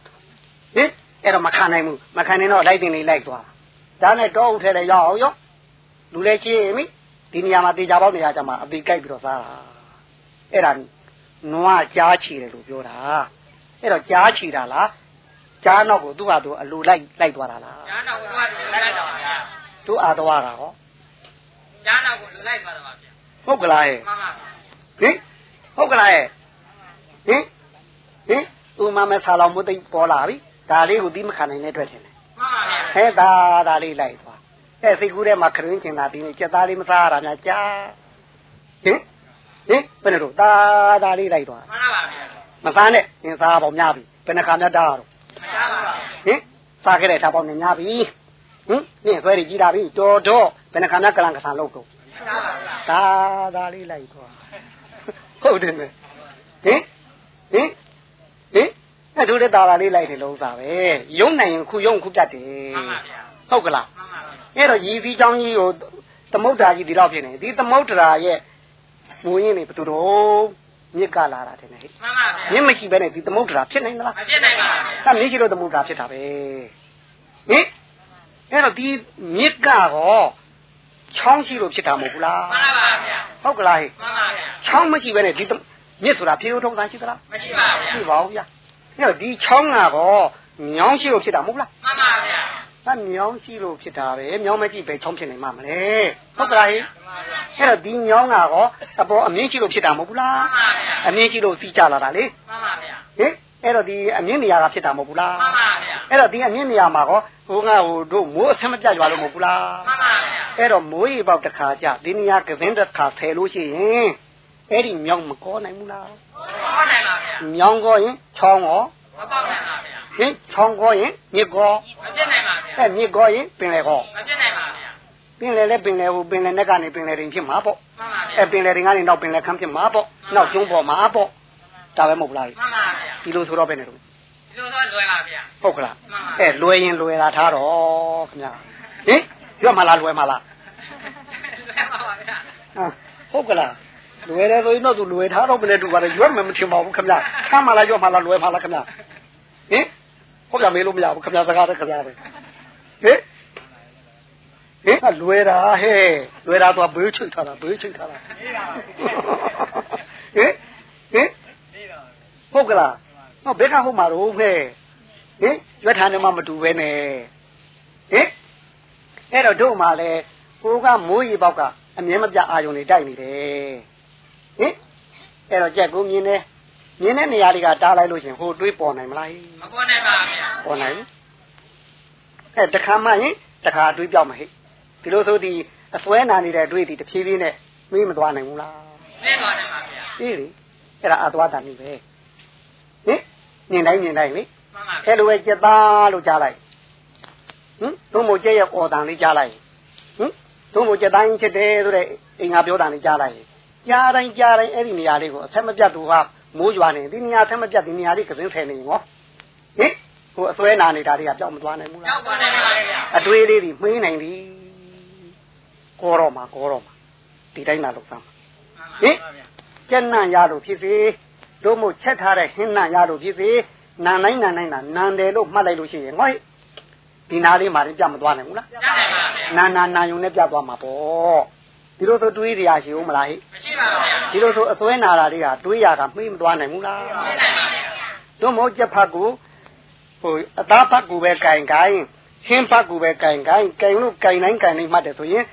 [SPEAKER 2] ဟင်အဲ့တော့မခံနိုင်ဘူးမခံနိုင်တော့လိုက်တင်လေးလိုက်သွားဒါနဲ့တော့ဥထဲလည်းရောက်အောင်ရောလူလည်းချင်းမိဒီနေရာမှာတေချာပေါက်နေရာကြမှာအပီကြိုက်ပြီးတော့စားတာအဲ့ဒါနွားကြားချီတယ်လို့ပြောတာအဲ့တော့ကြားချီတာလားကြားနောက်ကိုသူ့ဟာသူအလိုလိုက်လိုက်သွားတာလား
[SPEAKER 3] ညာတော့တော့လိုက်တော့ဗျာ
[SPEAKER 2] သူ့အာသွားတာဟော
[SPEAKER 3] ညာတော့ကိုလိုက်ပါတော့ဗျာ
[SPEAKER 2] ဟုတ်ကလားရဲ့
[SPEAKER 3] မှန်ပါ
[SPEAKER 2] ဟင်ဟုတ်ကလားရဲ့ဟင် ဟင်ဥမမဲဆာလောင်မသိပေါ်လာပြီဒါလေးကိုသီးမခံနိုင်တဲ့အတွက်ထင်တယ်
[SPEAKER 3] မှန်ပါဗျာ
[SPEAKER 2] ဟဲ့ဒါဒါလေးလိုက်သွားအဲစိတ်ကူးထဲမှာခရင်းချင်တာဒီနေ့ကြက်သားလေးမစားရတာများကြားဟင်ဟင်ဘယ်နဲ့တော့တာတာလေးလိုက်သွား
[SPEAKER 3] မှန်ပါဗျာ
[SPEAKER 2] မစားနဲ့သင်စားပေါ့များပြီဘယ်နှခါများတားတော့
[SPEAKER 3] မရပါဘူး
[SPEAKER 2] ဟင်စားခဲ့တဲ့ထားပေါ့နဲ့များပြီဟင်နင့်ဆွဲရကြီးတာပြီတော်တော့ဘယ်နှခါများကလန်ကဆန်လောက်တော့
[SPEAKER 3] မရပါဘူး
[SPEAKER 2] တာတာလေးလိုက်သွားဟုတ်တယ်နဲ့ဟင်ဟင် ဟင်အဲ့တို့လည်းတာတာလေးလိုက်တယ်လို့ဥစားပဲယုံနိုင်ရင်ခုယုံခုပြတ်တယ်
[SPEAKER 3] မှန်ပါဗျာ
[SPEAKER 2] ဟုတ်ကလား
[SPEAKER 3] မှန်ပါဗျာ
[SPEAKER 2] အဲ့တော့ရည်စည်းချောင်းကြီးကိုသမုဒ္ဒရာကြီးဒီလောက်ဖြစ်နေဒီသမုဒ္ဒရာရဲ့မူရင်းနေဘယ်သူတော့မြစ်ကလာတာတဲ့ဟဲ့
[SPEAKER 3] မှန်ပါဗျာ
[SPEAKER 2] မြစ်မရှိဘဲနဲ့ဒီသမုဒ္ဒရာဖြစ်နိုင်သလား
[SPEAKER 3] မဖြစ်နိုင်ပါဘူးဗျာ
[SPEAKER 2] ကမြစ်ရှိလို့သမုဒ္ဒရာဖြစ်တာပဲဟင်အဲ့တော့ဒီမြစ်ကတော့ချောင်းရှိလို့ဖြစ်တာမဟုတ်ဘူးလား
[SPEAKER 3] မှန်ပါဗျာ
[SPEAKER 2] ဟုတ်ကလားဟဲ့
[SPEAKER 3] မှန်ပါဗျာ
[SPEAKER 2] ချောင်းမရှိဘဲနဲ့ဒီသ မမြစ်ဆိုတာဖြေးထုံးသားရှိသလား
[SPEAKER 3] မရှိပါဗျာ
[SPEAKER 2] ရှိပါဘူးဗျာအဲ့တော့ဒီချောင်းကတော့ညောင်းရှိလို့ဖြစ်တာမဟုတ်ဘူးလား
[SPEAKER 3] မှန်ပါဗျာ
[SPEAKER 2] ဒါမြောင်းရှိလို့ဖြစ်တာပဲမြောင်းမကြည့်ပဲချောင်းဖြစ်နိုင်မှာမလဲဟုတ်ကလားဟဲ့အဲ့တော့ဒီမြောင်းကတော့အပေါ်အမြင့်ရှိလို့ဖြစ်တာမဟုတ်ဘူးလား
[SPEAKER 3] မှန်ပါဗျာ
[SPEAKER 2] အမြင့်ရှိလို့စီးကြလာတာလေ
[SPEAKER 3] မှန်ပါဗျာ
[SPEAKER 2] ဟင်အဲ့တော့ဒီအမြင့်နေရာကဖြစ်တာမဟုတ်ဘူးလား
[SPEAKER 3] မှန်ပါဗျာ
[SPEAKER 2] အဲ့တော့ဒီအမြင့်နေရာမှာကောဟိုကဟိုတို့မိုးအဆက်မပြတ်ရွာလို့မဟုတ်ဘူးလား
[SPEAKER 3] မှန်ပါဗျာ
[SPEAKER 2] အဲ့တော့မိုးရေပေါက်တစ်ခါကြဒီနေရာကစင်းတစ်ခါဖယ်လို့ရှိရင် အဲ့ဒီမြောင်းမကောနိုင်ဘူးလား
[SPEAKER 3] ဟုတ်နိုင်ပါဗျာ
[SPEAKER 2] မြောင်းကောရင်ချောင်းကော
[SPEAKER 3] မပေါက်နိုင်ပါဗျာ
[SPEAKER 2] ဟင်ချောင်းကောရင်မြစ်ကော
[SPEAKER 3] မဖြစ်နိုင်ပါဗျာ
[SPEAKER 2] အဲ့မြစ်ကောရင်ပင်လေကော
[SPEAKER 3] မဖြစ်နိုင်ပါဗျာ
[SPEAKER 2] ပင်လေလဲပင်လေဟိုပင်လေနဲ့ကနေပင်လေရင်ဖြစ်မှာပေါ့
[SPEAKER 3] မှန်ပါဗျာ
[SPEAKER 2] အဲပင်လေရင်ကနေနောက်ပင်လေခမ်းဖြစ်မှာပေါ့နောက်ကျုံးပေါ်မှာပေါ့ဒါပဲမဟုတ်ဘူးလား
[SPEAKER 3] မှန်ပါဗျာ
[SPEAKER 2] ဒီလိုဆိုတော့ပဲနေတော့
[SPEAKER 3] ဒီလိုတော့လွယ်ပါဗျာ
[SPEAKER 2] ဟုတ်ကလား
[SPEAKER 3] မှန်ပါ
[SPEAKER 2] အဲလွယ်ရင်လွယ်တာထားတော့ခင်ဗျာဟင်ရွတ်မလားလွယ်မလား
[SPEAKER 3] လွယ်ပါပါဗျာ
[SPEAKER 2] ဟာဟုတ်ကလား လွယ်တယ်ဆိုရင်တော့သူလွယ်ထားတော့မလဲတူပါတယ်ရွတ်မယ်မထင်ပါဘူးခင်ဗျာခမ်းမလားရွတ်မလားလွယ်မလားခင်ဗျာဟင်ဟုတ်ပြမေးလို့မရဘူးခင်ဗျာစကားတည်းခင်ဗျာပဲဟင်ဟင်လွယ်တာဟဲ့လွယ်တာတော့ဘေးချိတ်ထားတာဘေးချိတ်ထားတာဟင်ဟင်ဟုတ်ကလားဟောဘယ်ကဟုတ်မှာတော့ဖဲဟင်ရွက်ထားနေမှမတူပဲနဲ့ဟင်အဲ့တော့တို့မှလည်းကိုကမိုးရီပေါက်ကအမြဲမပြအာယုန်တွေတိုက်နေတယ် ဟင်အဲ့တော့ကြက်ကိုမြင်နေမြင်တဲ့နေရာတွေကတားလိုက်လို့ရှင်ဟိုတွေးပေါ်နိုင်မလား
[SPEAKER 3] မပေါ်နိုင်ပါဗျာ
[SPEAKER 2] ပေါ်နိုင်ဘူးအဲတခါမှရင်တခါတွေးပြောက်မှာဟဲ့ဒီလိုဆိုဒီအစွဲနာနေတဲ့အတွေးဒီတဖြည်းဖြည်းနဲ့မေးမသွားနိုင်ဘူးလား
[SPEAKER 3] သိသွားနိုင်ပါဗျာ
[SPEAKER 2] အေးလေအဲ့ဒါအသွားတန်ပြီပဲဟင်မြင်တိုင်းမြင်တိုင်းလေ
[SPEAKER 3] မှန်ပါဗျာ
[SPEAKER 2] အဲ့လိုပဲကြက်သားလို့ကြားလိုက်ဟင်သုံးမို့ကြက်ရဲ့အော်တန်လေးကြားလိုက်ဟင်သုံးမို့ကြက်တိုင်းချစ်တယ်ဆိုတဲ့အင်္ဂါပြောတန်လေးကြားလိုက် ကြားတိုင်းကြားတိုင်းအဲ့ဒီနေရာလေးကိုအဆက်မပြတ်သူကမိုးရွာနေဒီနေရာဆက်မပြတ်ဒီနေရာလေးကစင်းဆယ်နေငောဟင်ဟိုအစွဲနာနေတာတွေကကြောက်မသွားနိုင်ဘူးလား
[SPEAKER 3] ရောက်သွားနိုင်ပါဗျာ
[SPEAKER 2] အတွေးလေးတွေမှင်းနိုင်ပြီကောတော့မှာကောတော့မှာဒီတိုင်းသာလုပ်သမ်း
[SPEAKER 3] ဟင်ပါဗျာ
[SPEAKER 2] ကျက်နံ့ရလို့ဖြစ်စေတို့မို့ချက်ထားတဲ့ဟင်းနံ့ရလို့ဖြစ်စေနာနိုင်နာနိုင်နာနန်တယ်လို့မှတ်လိုက်လို့ရှိရင်ငွေဒီနာလေးမှလည်းပြမသွားနိုင်ဘူးလား
[SPEAKER 3] ရနိုင်ပါဗျာ
[SPEAKER 2] နာနာနာယုံနဲ့ပြသွားမှာပေါ့ ဒီလိုဆိုတွေးရရှိဦးမလားဟိ
[SPEAKER 3] မရှိပါဗျာ
[SPEAKER 2] ဒီလိုဆိုအစွဲနာတာတွေကတွေးရတာမှီးမသွားနိုင်ဘူးလား
[SPEAKER 3] သိနိုင်ပါဗျာ
[SPEAKER 2] တို့မို့ချက်ဖတ်ကိုဟိုအသားဖတ်ကိုပဲကင်ကင်ဟင်းဖတ်ကိုပဲကင်ကင်ကင်လို့ကင်တိုင်းကင်တိုင်းမှတ်တယ်ဆိုရင်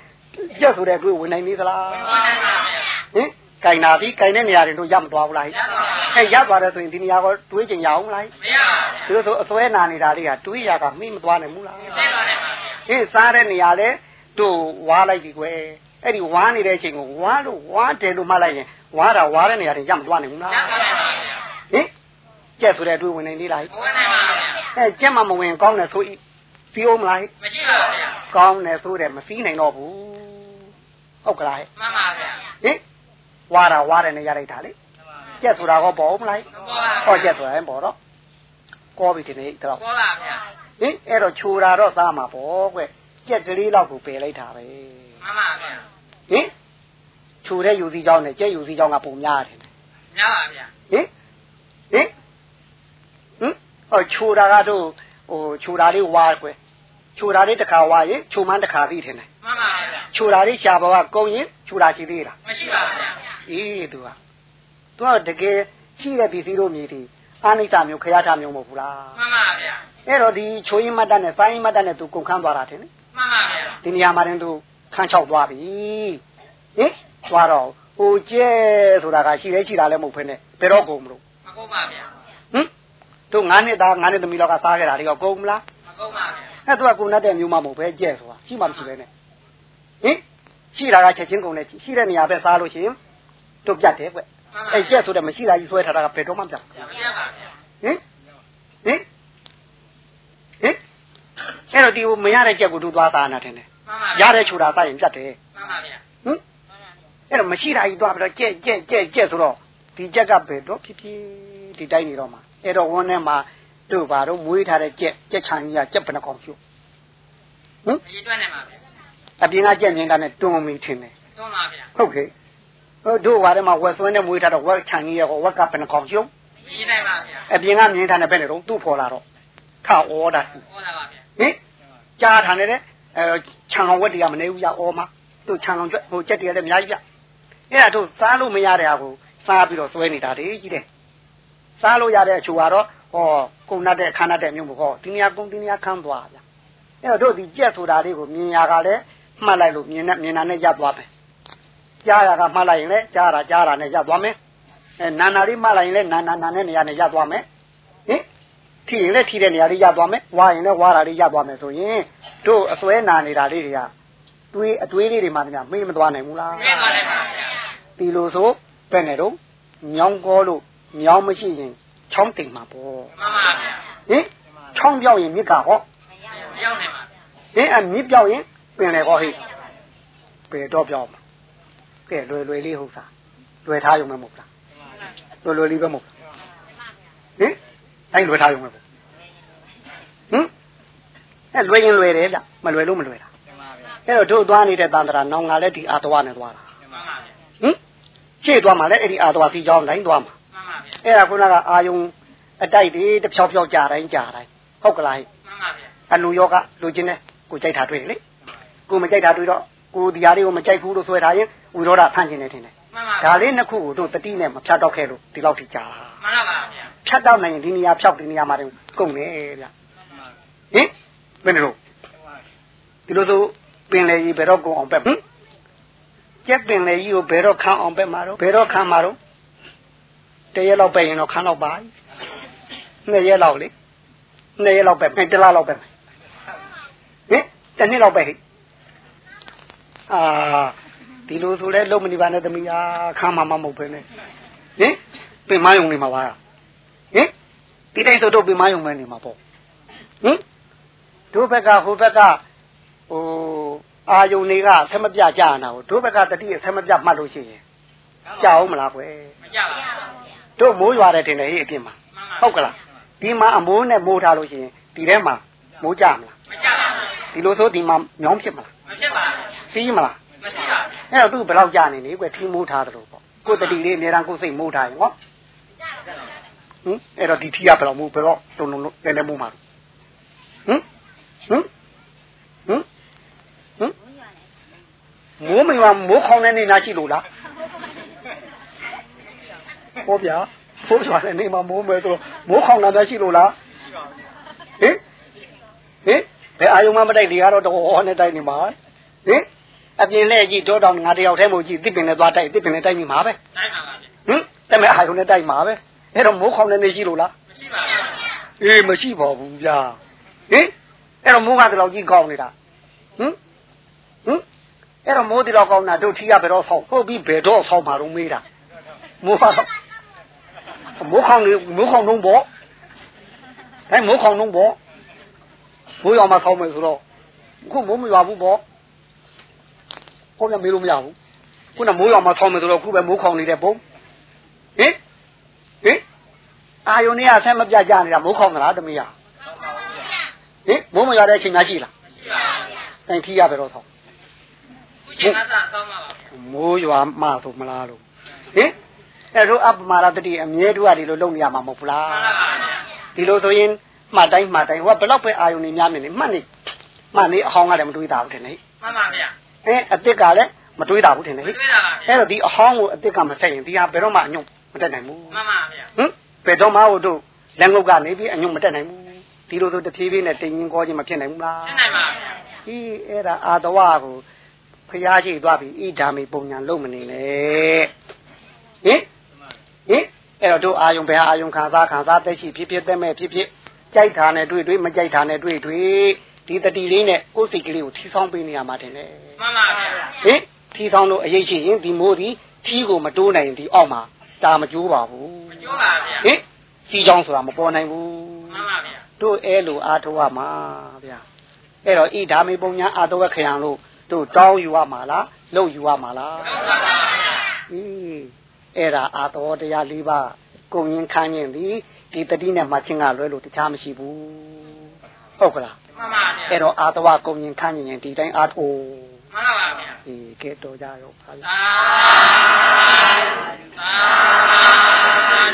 [SPEAKER 2] ရက်ဆိုတဲ့တွေးဝင်နိုင်သေးသလား
[SPEAKER 3] ဝင်သွားနိုင်ပါဗျာ
[SPEAKER 2] ဟင်ကင်နာပြီကင်တဲ့နေရာတွေတို့ရမသွားဘူးလားဟိ
[SPEAKER 3] ရပါဗျာ
[SPEAKER 2] အဲရသွားတယ်ဆိုရင်ဒီနေရာကတွေးကြင်ရအောင်မလား
[SPEAKER 3] မရပါ
[SPEAKER 2] ဒီ
[SPEAKER 3] ဗျာ
[SPEAKER 2] လိုဆိုအစွဲနာနေတာတွေကတွေးရကမှီးမသွားနိုင်ဘူးလား
[SPEAKER 3] သိသွားနိုင်ပါဗျာ
[SPEAKER 2] ဟင်စားတဲ့နေရာလဲတို့ဝါလိုက်ပြီကွယ် အဲ့ဒီဝါနေတဲ့အချိန်ကိုဝါလို့ဝါတယ်လို့မှတ်လိုက်ရင်ဝါတာဝါတဲ့နေရာတွေရမသွားနိုင်ဘူးလား
[SPEAKER 3] ရသွားနိုင်ပါဗျာ
[SPEAKER 2] ဟင်ကြက်ဆိုတဲ့အတွေးဝင်နိုင်သေးလားဟိ
[SPEAKER 3] မဝင်နိုင်ပါဗျာ
[SPEAKER 2] အဲကြက်မမဝင်ကောင်းတယ်ဆိုဤပြီးအောင်မလားဟိ
[SPEAKER 3] မရှိပါဗျာ
[SPEAKER 2] ကောင်းတယ်ဆိုတဲ့မစည်းနိုင်တော့ဘူးဟုတ်ကလားဟိ
[SPEAKER 3] မှန်ပါဗျာ
[SPEAKER 2] ဟင်ဝါတာဝါတဲ့နေရာလိုက်တာလေကြက်ဆိုတာကောပေါ်မလား
[SPEAKER 3] မပေါ်ပါ
[SPEAKER 2] ဟောကြက်ဆိုတာရင်ပေါ်တော့ကောပြီဒီနေ့တော့
[SPEAKER 3] ပေါ်ပါဗျာ
[SPEAKER 2] ဟင်အဲ့တော့ခြူတာတော့သားမှာပေါ့ကွကြက်ကလေးလောက်ကိုပယ်လိုက်တာပဲ
[SPEAKER 3] မှန်ပါဗျာ
[SPEAKER 2] ဟင်ခြူတဲ့ယူစည်းကြောင်းနဲ့ကျဲယူစည်းကြောင်းကပုံများတယ်
[SPEAKER 3] များပါဗျာ
[SPEAKER 2] ဟင်ဟင်ဟင်အော်ခြူတာကတော့ဟိုခြူတာလေးဝါကွယ်ခြူတာလေးတစ်ခါဝါရင်ခြူမှန်းတစ်ခါသိတယ်နဲ့
[SPEAKER 3] မှန်ပါဗျာ
[SPEAKER 2] ခြူတာလေးရှားပါကကုန်းရင်ခြူတာရှိသေးလား
[SPEAKER 3] မရှိပါဘူးဗျာ
[SPEAKER 2] အေးသူကသူကတကယ်ရှိတဲ့ပစ္စည်းတို့မြည်တယ်အာနိစ္စမျိုးခရထမျိုးမဟုတ်ဘူးလား
[SPEAKER 3] မှန်ပါဗျာ
[SPEAKER 2] အဲ့တော့ဒီချိုးရင်မတ်တနဲ့ဆိုင်းရင်မတ်တနဲ့သူကုန်ခန်းသွားတာတယ်နိ
[SPEAKER 3] မှန်ပါဗျာ
[SPEAKER 2] ဒီနေရာမှာတင်သူ ခန်းချောက်သွားပြီဟင်သွားတော့ဟိုကျဲဆိုတာကရှိလဲရှိတာလည်းမဟုတ်ဖ ೇನೆ ဘယ်တော့ကုန်မလို့
[SPEAKER 3] မကုန်ပါဗျာ
[SPEAKER 2] ဟင်တို့9နှစ်သား9နှစ်သမီးလောက်ကစားခဲ့တာတွေကကုန်မလား
[SPEAKER 3] မကုန်ပါဗျာ
[SPEAKER 2] အဲ့သူကကုန်တတ်တဲ့မျိုးမှမဟုတ်ပဲကျဲဆိုတာရှိမှမရှိပဲနဲ့ဟင်ရှိတာကချက်ချင်းကုန်တယ်ရှိတဲ့နေရာပဲစားလို့ရှိရင်ဟတို့ပြတ်တယ်ကွအဲ့ကြက်ဆိုတဲ့မရှိတာကြီးဆွဲထားတာကဘယ်တော့မှမပြတ်
[SPEAKER 3] မပြတ်ပါဗျာ
[SPEAKER 2] ဟင်ဟင်ဟင်အဲ့တော့ဒီကိုမရတဲ့ကြက်ကိုတို့သွားသားနာတယ်နဲ့
[SPEAKER 3] မှန်ပါ
[SPEAKER 2] ရတဲ့ခြူတာသားရင်ပြတ်တယ်
[SPEAKER 3] မှန်ပါဗျာ
[SPEAKER 2] ဟင်အဲ့တော့မရှိတာကြီးသွားပြီးတော့ကြက်ကြက်ကြက်ကြက်ဆိုတော့ဒီကြက်ကဘယ်တော့ဖြစ်ဖြစ်ဒီတိုင်းနေတော့မှာအဲ့တော့ဝန်းထဲမှာတို့ဘာတော့မွေးထားတဲ့ကြက်ကြက်ချန်ကြီးကကြက်ဘယ်နှကောင်ဖြူဟင်
[SPEAKER 3] အရေးတွက်နေပါဗျာ
[SPEAKER 2] အပြင်ကကြက်မြင်ကနဲ့တွန်းမိထင်တယ်
[SPEAKER 3] တွန်းပါဗျာ
[SPEAKER 2] ဟုတ်ကဲ့ဟိုတို့ဘာထဲမှာဝက်ဆွဲနဲ့မွေးထားတော့ဝက်ချန်ကြီးရဲ့ဝက်ကဘယ်နှကောင်ဖြူ
[SPEAKER 3] အရေးနိုင်ပါဗျာ
[SPEAKER 2] အပြင်ကမြင်ထားတဲ့ဘယ်နဲ့တော့သူ့ဖော်လာတော့ခါဩတာ
[SPEAKER 3] ဟောတာပါဗျာ
[SPEAKER 2] ဟင်ကြားထားနေတဲ့အဲ ခြံအောင်ဝက်တွေကမနေဘူးရဩမှာသူ့ခြံအောင်ကျွတ်ဟိုကြက်တွေကလည်းအများကြီးပြအဲ့ဒါတို့စားလို့မရတဲ့ဟာကိုစားပြီးတော့စွဲနေတာတည်းကြီးတယ်စားလို့ရတဲ့အချို့ကတော့ဟောကုံနတ်တဲ့ခန်းနတ်တဲ့မျိုးမဟုတ်ဒီနေရာကုံဒီနေရာခန်းသွားဗျအဲ့တော့တို့ဒီကြက်ဆိုတာလေးကိုမြင်ရကလည်းမှတ်လိုက်လို့မြင်နဲ့မြင်တာနဲ့ရပ်သွားမယ်ကြားရကမှတ်လိုက်ရင်လည်းကြားတာကြားတာနဲ့ရပ်သွားမယ်အဲနာနာလေးမှတ်လိုက်ရင်လည်းနာနာနာနဲ့နေရာနဲ့ရပ်သွားမယ်ဟင် ထီရင်လည်းထီတဲ့နေရာလေးရသွားမယ်ဝါရင်လည်းဝါတာလေးရသွားမယ်ဆိုရင်တို့အစွဲနာနေတာလေးတွေကတွေးအတွေးလေးတွေမှများမေးမသွားနိုင်ဘူးလား
[SPEAKER 3] ပြည့်သွားတယ်ပါဗျာ
[SPEAKER 2] ဒီလိုဆိုဘယ်နဲ့တော့မြောင်းကောလို့မြောင်းမရှိရင်ချောင်းတိမ်မှာပေါ့
[SPEAKER 3] မှန်ပါဗျာ
[SPEAKER 2] ဟင်ချောင်းပြောက်ရင်မြစ်ကဟော
[SPEAKER 3] ရောက်နေပါဗျာ
[SPEAKER 2] ဟင်အမြစ်ပြောက်ရင်ပင်လေဟောဟိဘယ်တော့ပြောက်မှာကဲလွယ်လွယ်လေးဟုတ်စားလွယ်ထားရုံပဲမဟုတ်လားလွယ်လွယ်လေးပဲမဟုတ်ဟင် အဲ့လွယ်ထားရုံပဲပေါ့ဟင်အဲ့လွယ်ရင်လွယ်တယ်ဗျမလွယ်လို့မလွယ်တာအဲ့တော့တို့သွားနေတဲ့တန်တရာနောင်ကလည်းဒီအာတဝနဲ့သွားတာ
[SPEAKER 3] မှန်ပါဗျာ
[SPEAKER 2] ဟင်ရှေ့သွားမှလည်းအဲ့ဒီအာတဝစီကြောင်းလိုင်းသွားမှာ
[SPEAKER 3] မှန်ပါဗျာ
[SPEAKER 2] အဲ့ဒါခုနကအာယုံအတိုက်တွေတစ်ဖြောက်ဖြောက်ကြာတိုင်းကြာတိုင်းဟုတ်ကလားဟိ
[SPEAKER 3] မှန်ပါဗျာ
[SPEAKER 2] အလူယောကလူချင်းနဲ့ကိုကြိုက်တာတွေ့တယ်လေကိုမကြိုက်တာတွေ့တော့ကိုဒီဟာလေးကိုမကြိုက်ဘူးလို့ဆွဲထားရင်ဝီရောဒဖန့်ကျင်နေတယ်ထင်တယ်
[SPEAKER 3] မှန်ပါ
[SPEAKER 2] ဒါလေးနှစ်ခုကိုတို့တတိနဲ့မဖြတ်တော့ခဲ့လို့ဒီလောက်ထိကြာတာ
[SPEAKER 3] မှန်ပါဗျာ
[SPEAKER 2] ဖြတ်တော့နိုင်ရင်ဒီနေရာဖြောက်ဒီနေရာမှာတင်ကုန်နေဗျဟင်ဘယ်နဲ့လို့ဒီလိုဆိုပင်လေကြီးဘယ်တော့ကုန်အောင်ပဲဟင်ကျက်ပင်လေကြီးကိုဘယ်တော့ခန်းအောင်ပဲမှာတော့ဘယ်တော့ခန်းမှာတော့တရက်လောက်ပဲရင်တော့ခန်းတော့ပါနှစ်ရက်လောက်လေနှစ်ရက်လောက်ပဲတစ်လလောက်ပဲဟင်တစ်နှစ်လောက်ပဲဟိအာဒီလိုဆိုလဲလုံးမနေပါနဲ့သမီးအားခန်းမှာမမဟုတ်ပဲနဲ့ဟင်ပင်မယုံနေမှာပါ ဟင်ဒီတိုင်းဆိုတော့ပင်မယုံမဲနေမှာပေါ့ဟင်တို့ဘက်ကဟိုဘက်ကဟိုအာယုံတွေကဆက်မပြကြရနာကိုတို့ဘက်ကတတိဆက်မပြမှတ်လို့ရှိရင်ကြောက်အောင်မလားကွယ်
[SPEAKER 3] မကြပါဘူး
[SPEAKER 2] တို့မိုးရွာတယ်တင်တယ်ဟိအပြင်မှာ
[SPEAKER 3] မှန်ပါ
[SPEAKER 2] ဟုတ်ကလားဒီမှာအမိုးနဲ့မိုးထားလို့ရှိရင်ဒီထဲမှာမိုးကြမလား
[SPEAKER 3] မကြပါဘူး
[SPEAKER 2] ဒီလိုဆိုဒီမှာမြောင်းဖြစ်မလား
[SPEAKER 3] မဖြစ်ပါဘူး
[SPEAKER 2] စီးမလား
[SPEAKER 3] မရှိပါဘူး
[SPEAKER 2] အဲ့တော့သူဘယ်လောက်ကြနေနေကွယ်ထီးမိုးထားသလိုပေါ့ကိုယ်တတိလေးအများအားကိုယ်စိတ်မိုးထားရင်ဟော ဟင်အဲ့တော့ဒီထီးကဘယ်လောက်မိုးဘယ်တော့တုံတုံလဲလဲမိုးမှာဟင်ဟင်ဟင်ဟင်မိုးမရွာမိုးခေါင်းနေနေနာရှိလို့လားဟောဗျာဖိုးရွာနေနေမှာမိုးမယ်ဆိုတော့မိုးခေါင်းနာရှိလို့လားဟင်ဟင်ဘယ်အာယုံမှမတိုက်ဒီကတော့တော့ဟောနဲ့တိုက်နေမှာဟင်အပြင်လဲကြည့်တော့တောင်ငါတယောက်တည်းမို့ကြည့်တစ်ပင်နဲ့သွားတိုက်တစ်ပင်နဲ့တိုက်မိမှာပဲ
[SPEAKER 3] တိုင်းပါပါဗျာ
[SPEAKER 2] ဟင်တမဲအာယုံနဲ့တိုက်မှာပဲ အဲ့တော့မိုးခေါင်းနေနေရှိလို့လား
[SPEAKER 3] မရှိပါဘူး
[SPEAKER 2] အေးမရှိပါဘူးဗျာဟင်အဲ့တော့မိုးကတည်းကကြီးကောင်းနေတာဟင်ဟင်အဲ့တော့မိုးတည်းတော့ကောင်းတာတို့ထီးရဘယ်တော့ဆောက်ဟုတ်ပြီဘယ်တော့ဆောက်မှာတော့မေးတာမိုးကမိုးခေါင်းနေမိုးခေါင်းလုံးပေါ့အဲမိုးခေါင်းလုံးပေါ့မိုးရွာမှာဆောက်မယ်ဆိုတော့အခုမိုးမရွာဘူးပေါ့ဟောပြမေးလို့မရဘူးခုနမိုးရွာမှာဆောက်မယ်ဆိုတော့ခုပဲမိုးခေါင်းနေတဲ့ပုံဟင်ဟင် အာယုန်နဲ့အဆက်မပြတ်ကြနေတာမိုးခေါင်သလားသမီးဟာဟင်မိုးမရတဲ့အချိန်များရှိလား
[SPEAKER 3] မရှိပါဘူး။
[SPEAKER 2] တိုင်ထီရပဲတော့ဆောင်း။ကို
[SPEAKER 3] ချင်းကသာဆောင်းပါပါ။
[SPEAKER 2] မိုးရွာမှဆိုမလားလို့ဟင်အဲ့တို့အပမာရတတိအမြဲတူရဒီလိုလုပ်နေရမှာမဟုတ်ဘူးလား
[SPEAKER 3] မှန်ပါပါ
[SPEAKER 2] ဒီလိုဆိုရင်မှတ်တိုင်းမှတ်တိုင်းဟိုကဘလောက်ပဲအာယုန်နေများမြင်နေမှတ်နေမှတ်နေအဟောင်းကလည်းမတွေးတာဘူးထင်တယ်
[SPEAKER 3] မှန်ပါဗျာ
[SPEAKER 2] အဲအစ်စ်ကလည်းမတွေးတာဘူးထင်တယ်
[SPEAKER 3] မတွေးတာပါ
[SPEAKER 2] အဲ့တော့ဒီအဟောင်းကိုအစ်စ်ကမဆက်ရင်ဒီဟာဘယ်တော့မှအညုံမတက်နိုင်ဘူး
[SPEAKER 3] မှန်ပါဗျာ
[SPEAKER 2] ဟင် ဘယ်တော့မှဟိုတို့လက်ငုပ်ကနေပြီးအညုံမတက်နိုင်ဘူးဒီလိုဆိုတဖြည်းဖြည်းနဲ့တင်ရင်ကောခြင်းမဖြစ်နိုင်ဘူးလား
[SPEAKER 3] ရှင်းနိုင်ပါဗျာ
[SPEAKER 2] ဒီအဲ့ဒါအာတဝကိုဖျားကြည့်သွားပြီဣဒာမေပုံညာလုံးမနေနဲ့ဟင်ဟင်အဲ့တော့တို့အာယုံဘယ်ဟာအာယုံခံစားခံစားတက်ရှိဖြစ်ဖြစ်တက်မဲ့ဖြစ်ဖြစ်ကြိုက်တာနဲ့တွေ့တွေ့မကြိုက်တာနဲ့တွေ့တွေ့ဒီတတိလေးနဲ့ကိုယ်စိတ်ကလေးကိုထီဆောင်ပေးနေရမှာတယ်လေ
[SPEAKER 3] မှန်ပါဗျာ
[SPEAKER 2] ဟင်ထီဆောင်လို့အရေးရှိရင်ဒီမိုးဒီထထီးကိုမတိုးနိုင်ရင်ဒီအောက်မှာတာမကျိုးပါဘူး
[SPEAKER 3] မကျိုးပါဗျာ
[SPEAKER 2] ဟင်စီချောင်းဆိုတာမပေါ်နိုင်ဘူး
[SPEAKER 3] မှန်ပါဗျာ
[SPEAKER 2] တို့အဲလိုအားထုတ်ရမှာဗျာအဲ့တော့ဤဓာမေပုံညာအာတဝက်ခယံလို့တို့တောင်းယူရမှာလားလှုပ်ယူရမှာလား
[SPEAKER 3] ဟုတ်ပါပါဗျာ
[SPEAKER 2] ဟီးအဲ့ဒါအာတော်တရား၄ပါးကိုငင်းခန်းရင်ဒီဒီတတိနဲ့မှချင်းကလွဲလို့တခြားမရှိဘူးဟုတ်ကလား
[SPEAKER 3] မှန်ပါဗျာ
[SPEAKER 2] အဲ့တော့အာတဝကိုငင်းခန်းရင်ဒီတိုင်းအားထုတ်
[SPEAKER 3] မှန်ပါဗျာ
[SPEAKER 2] အေးကဲတော်ကြရောပါလားသာသာသာ
[SPEAKER 3] သာ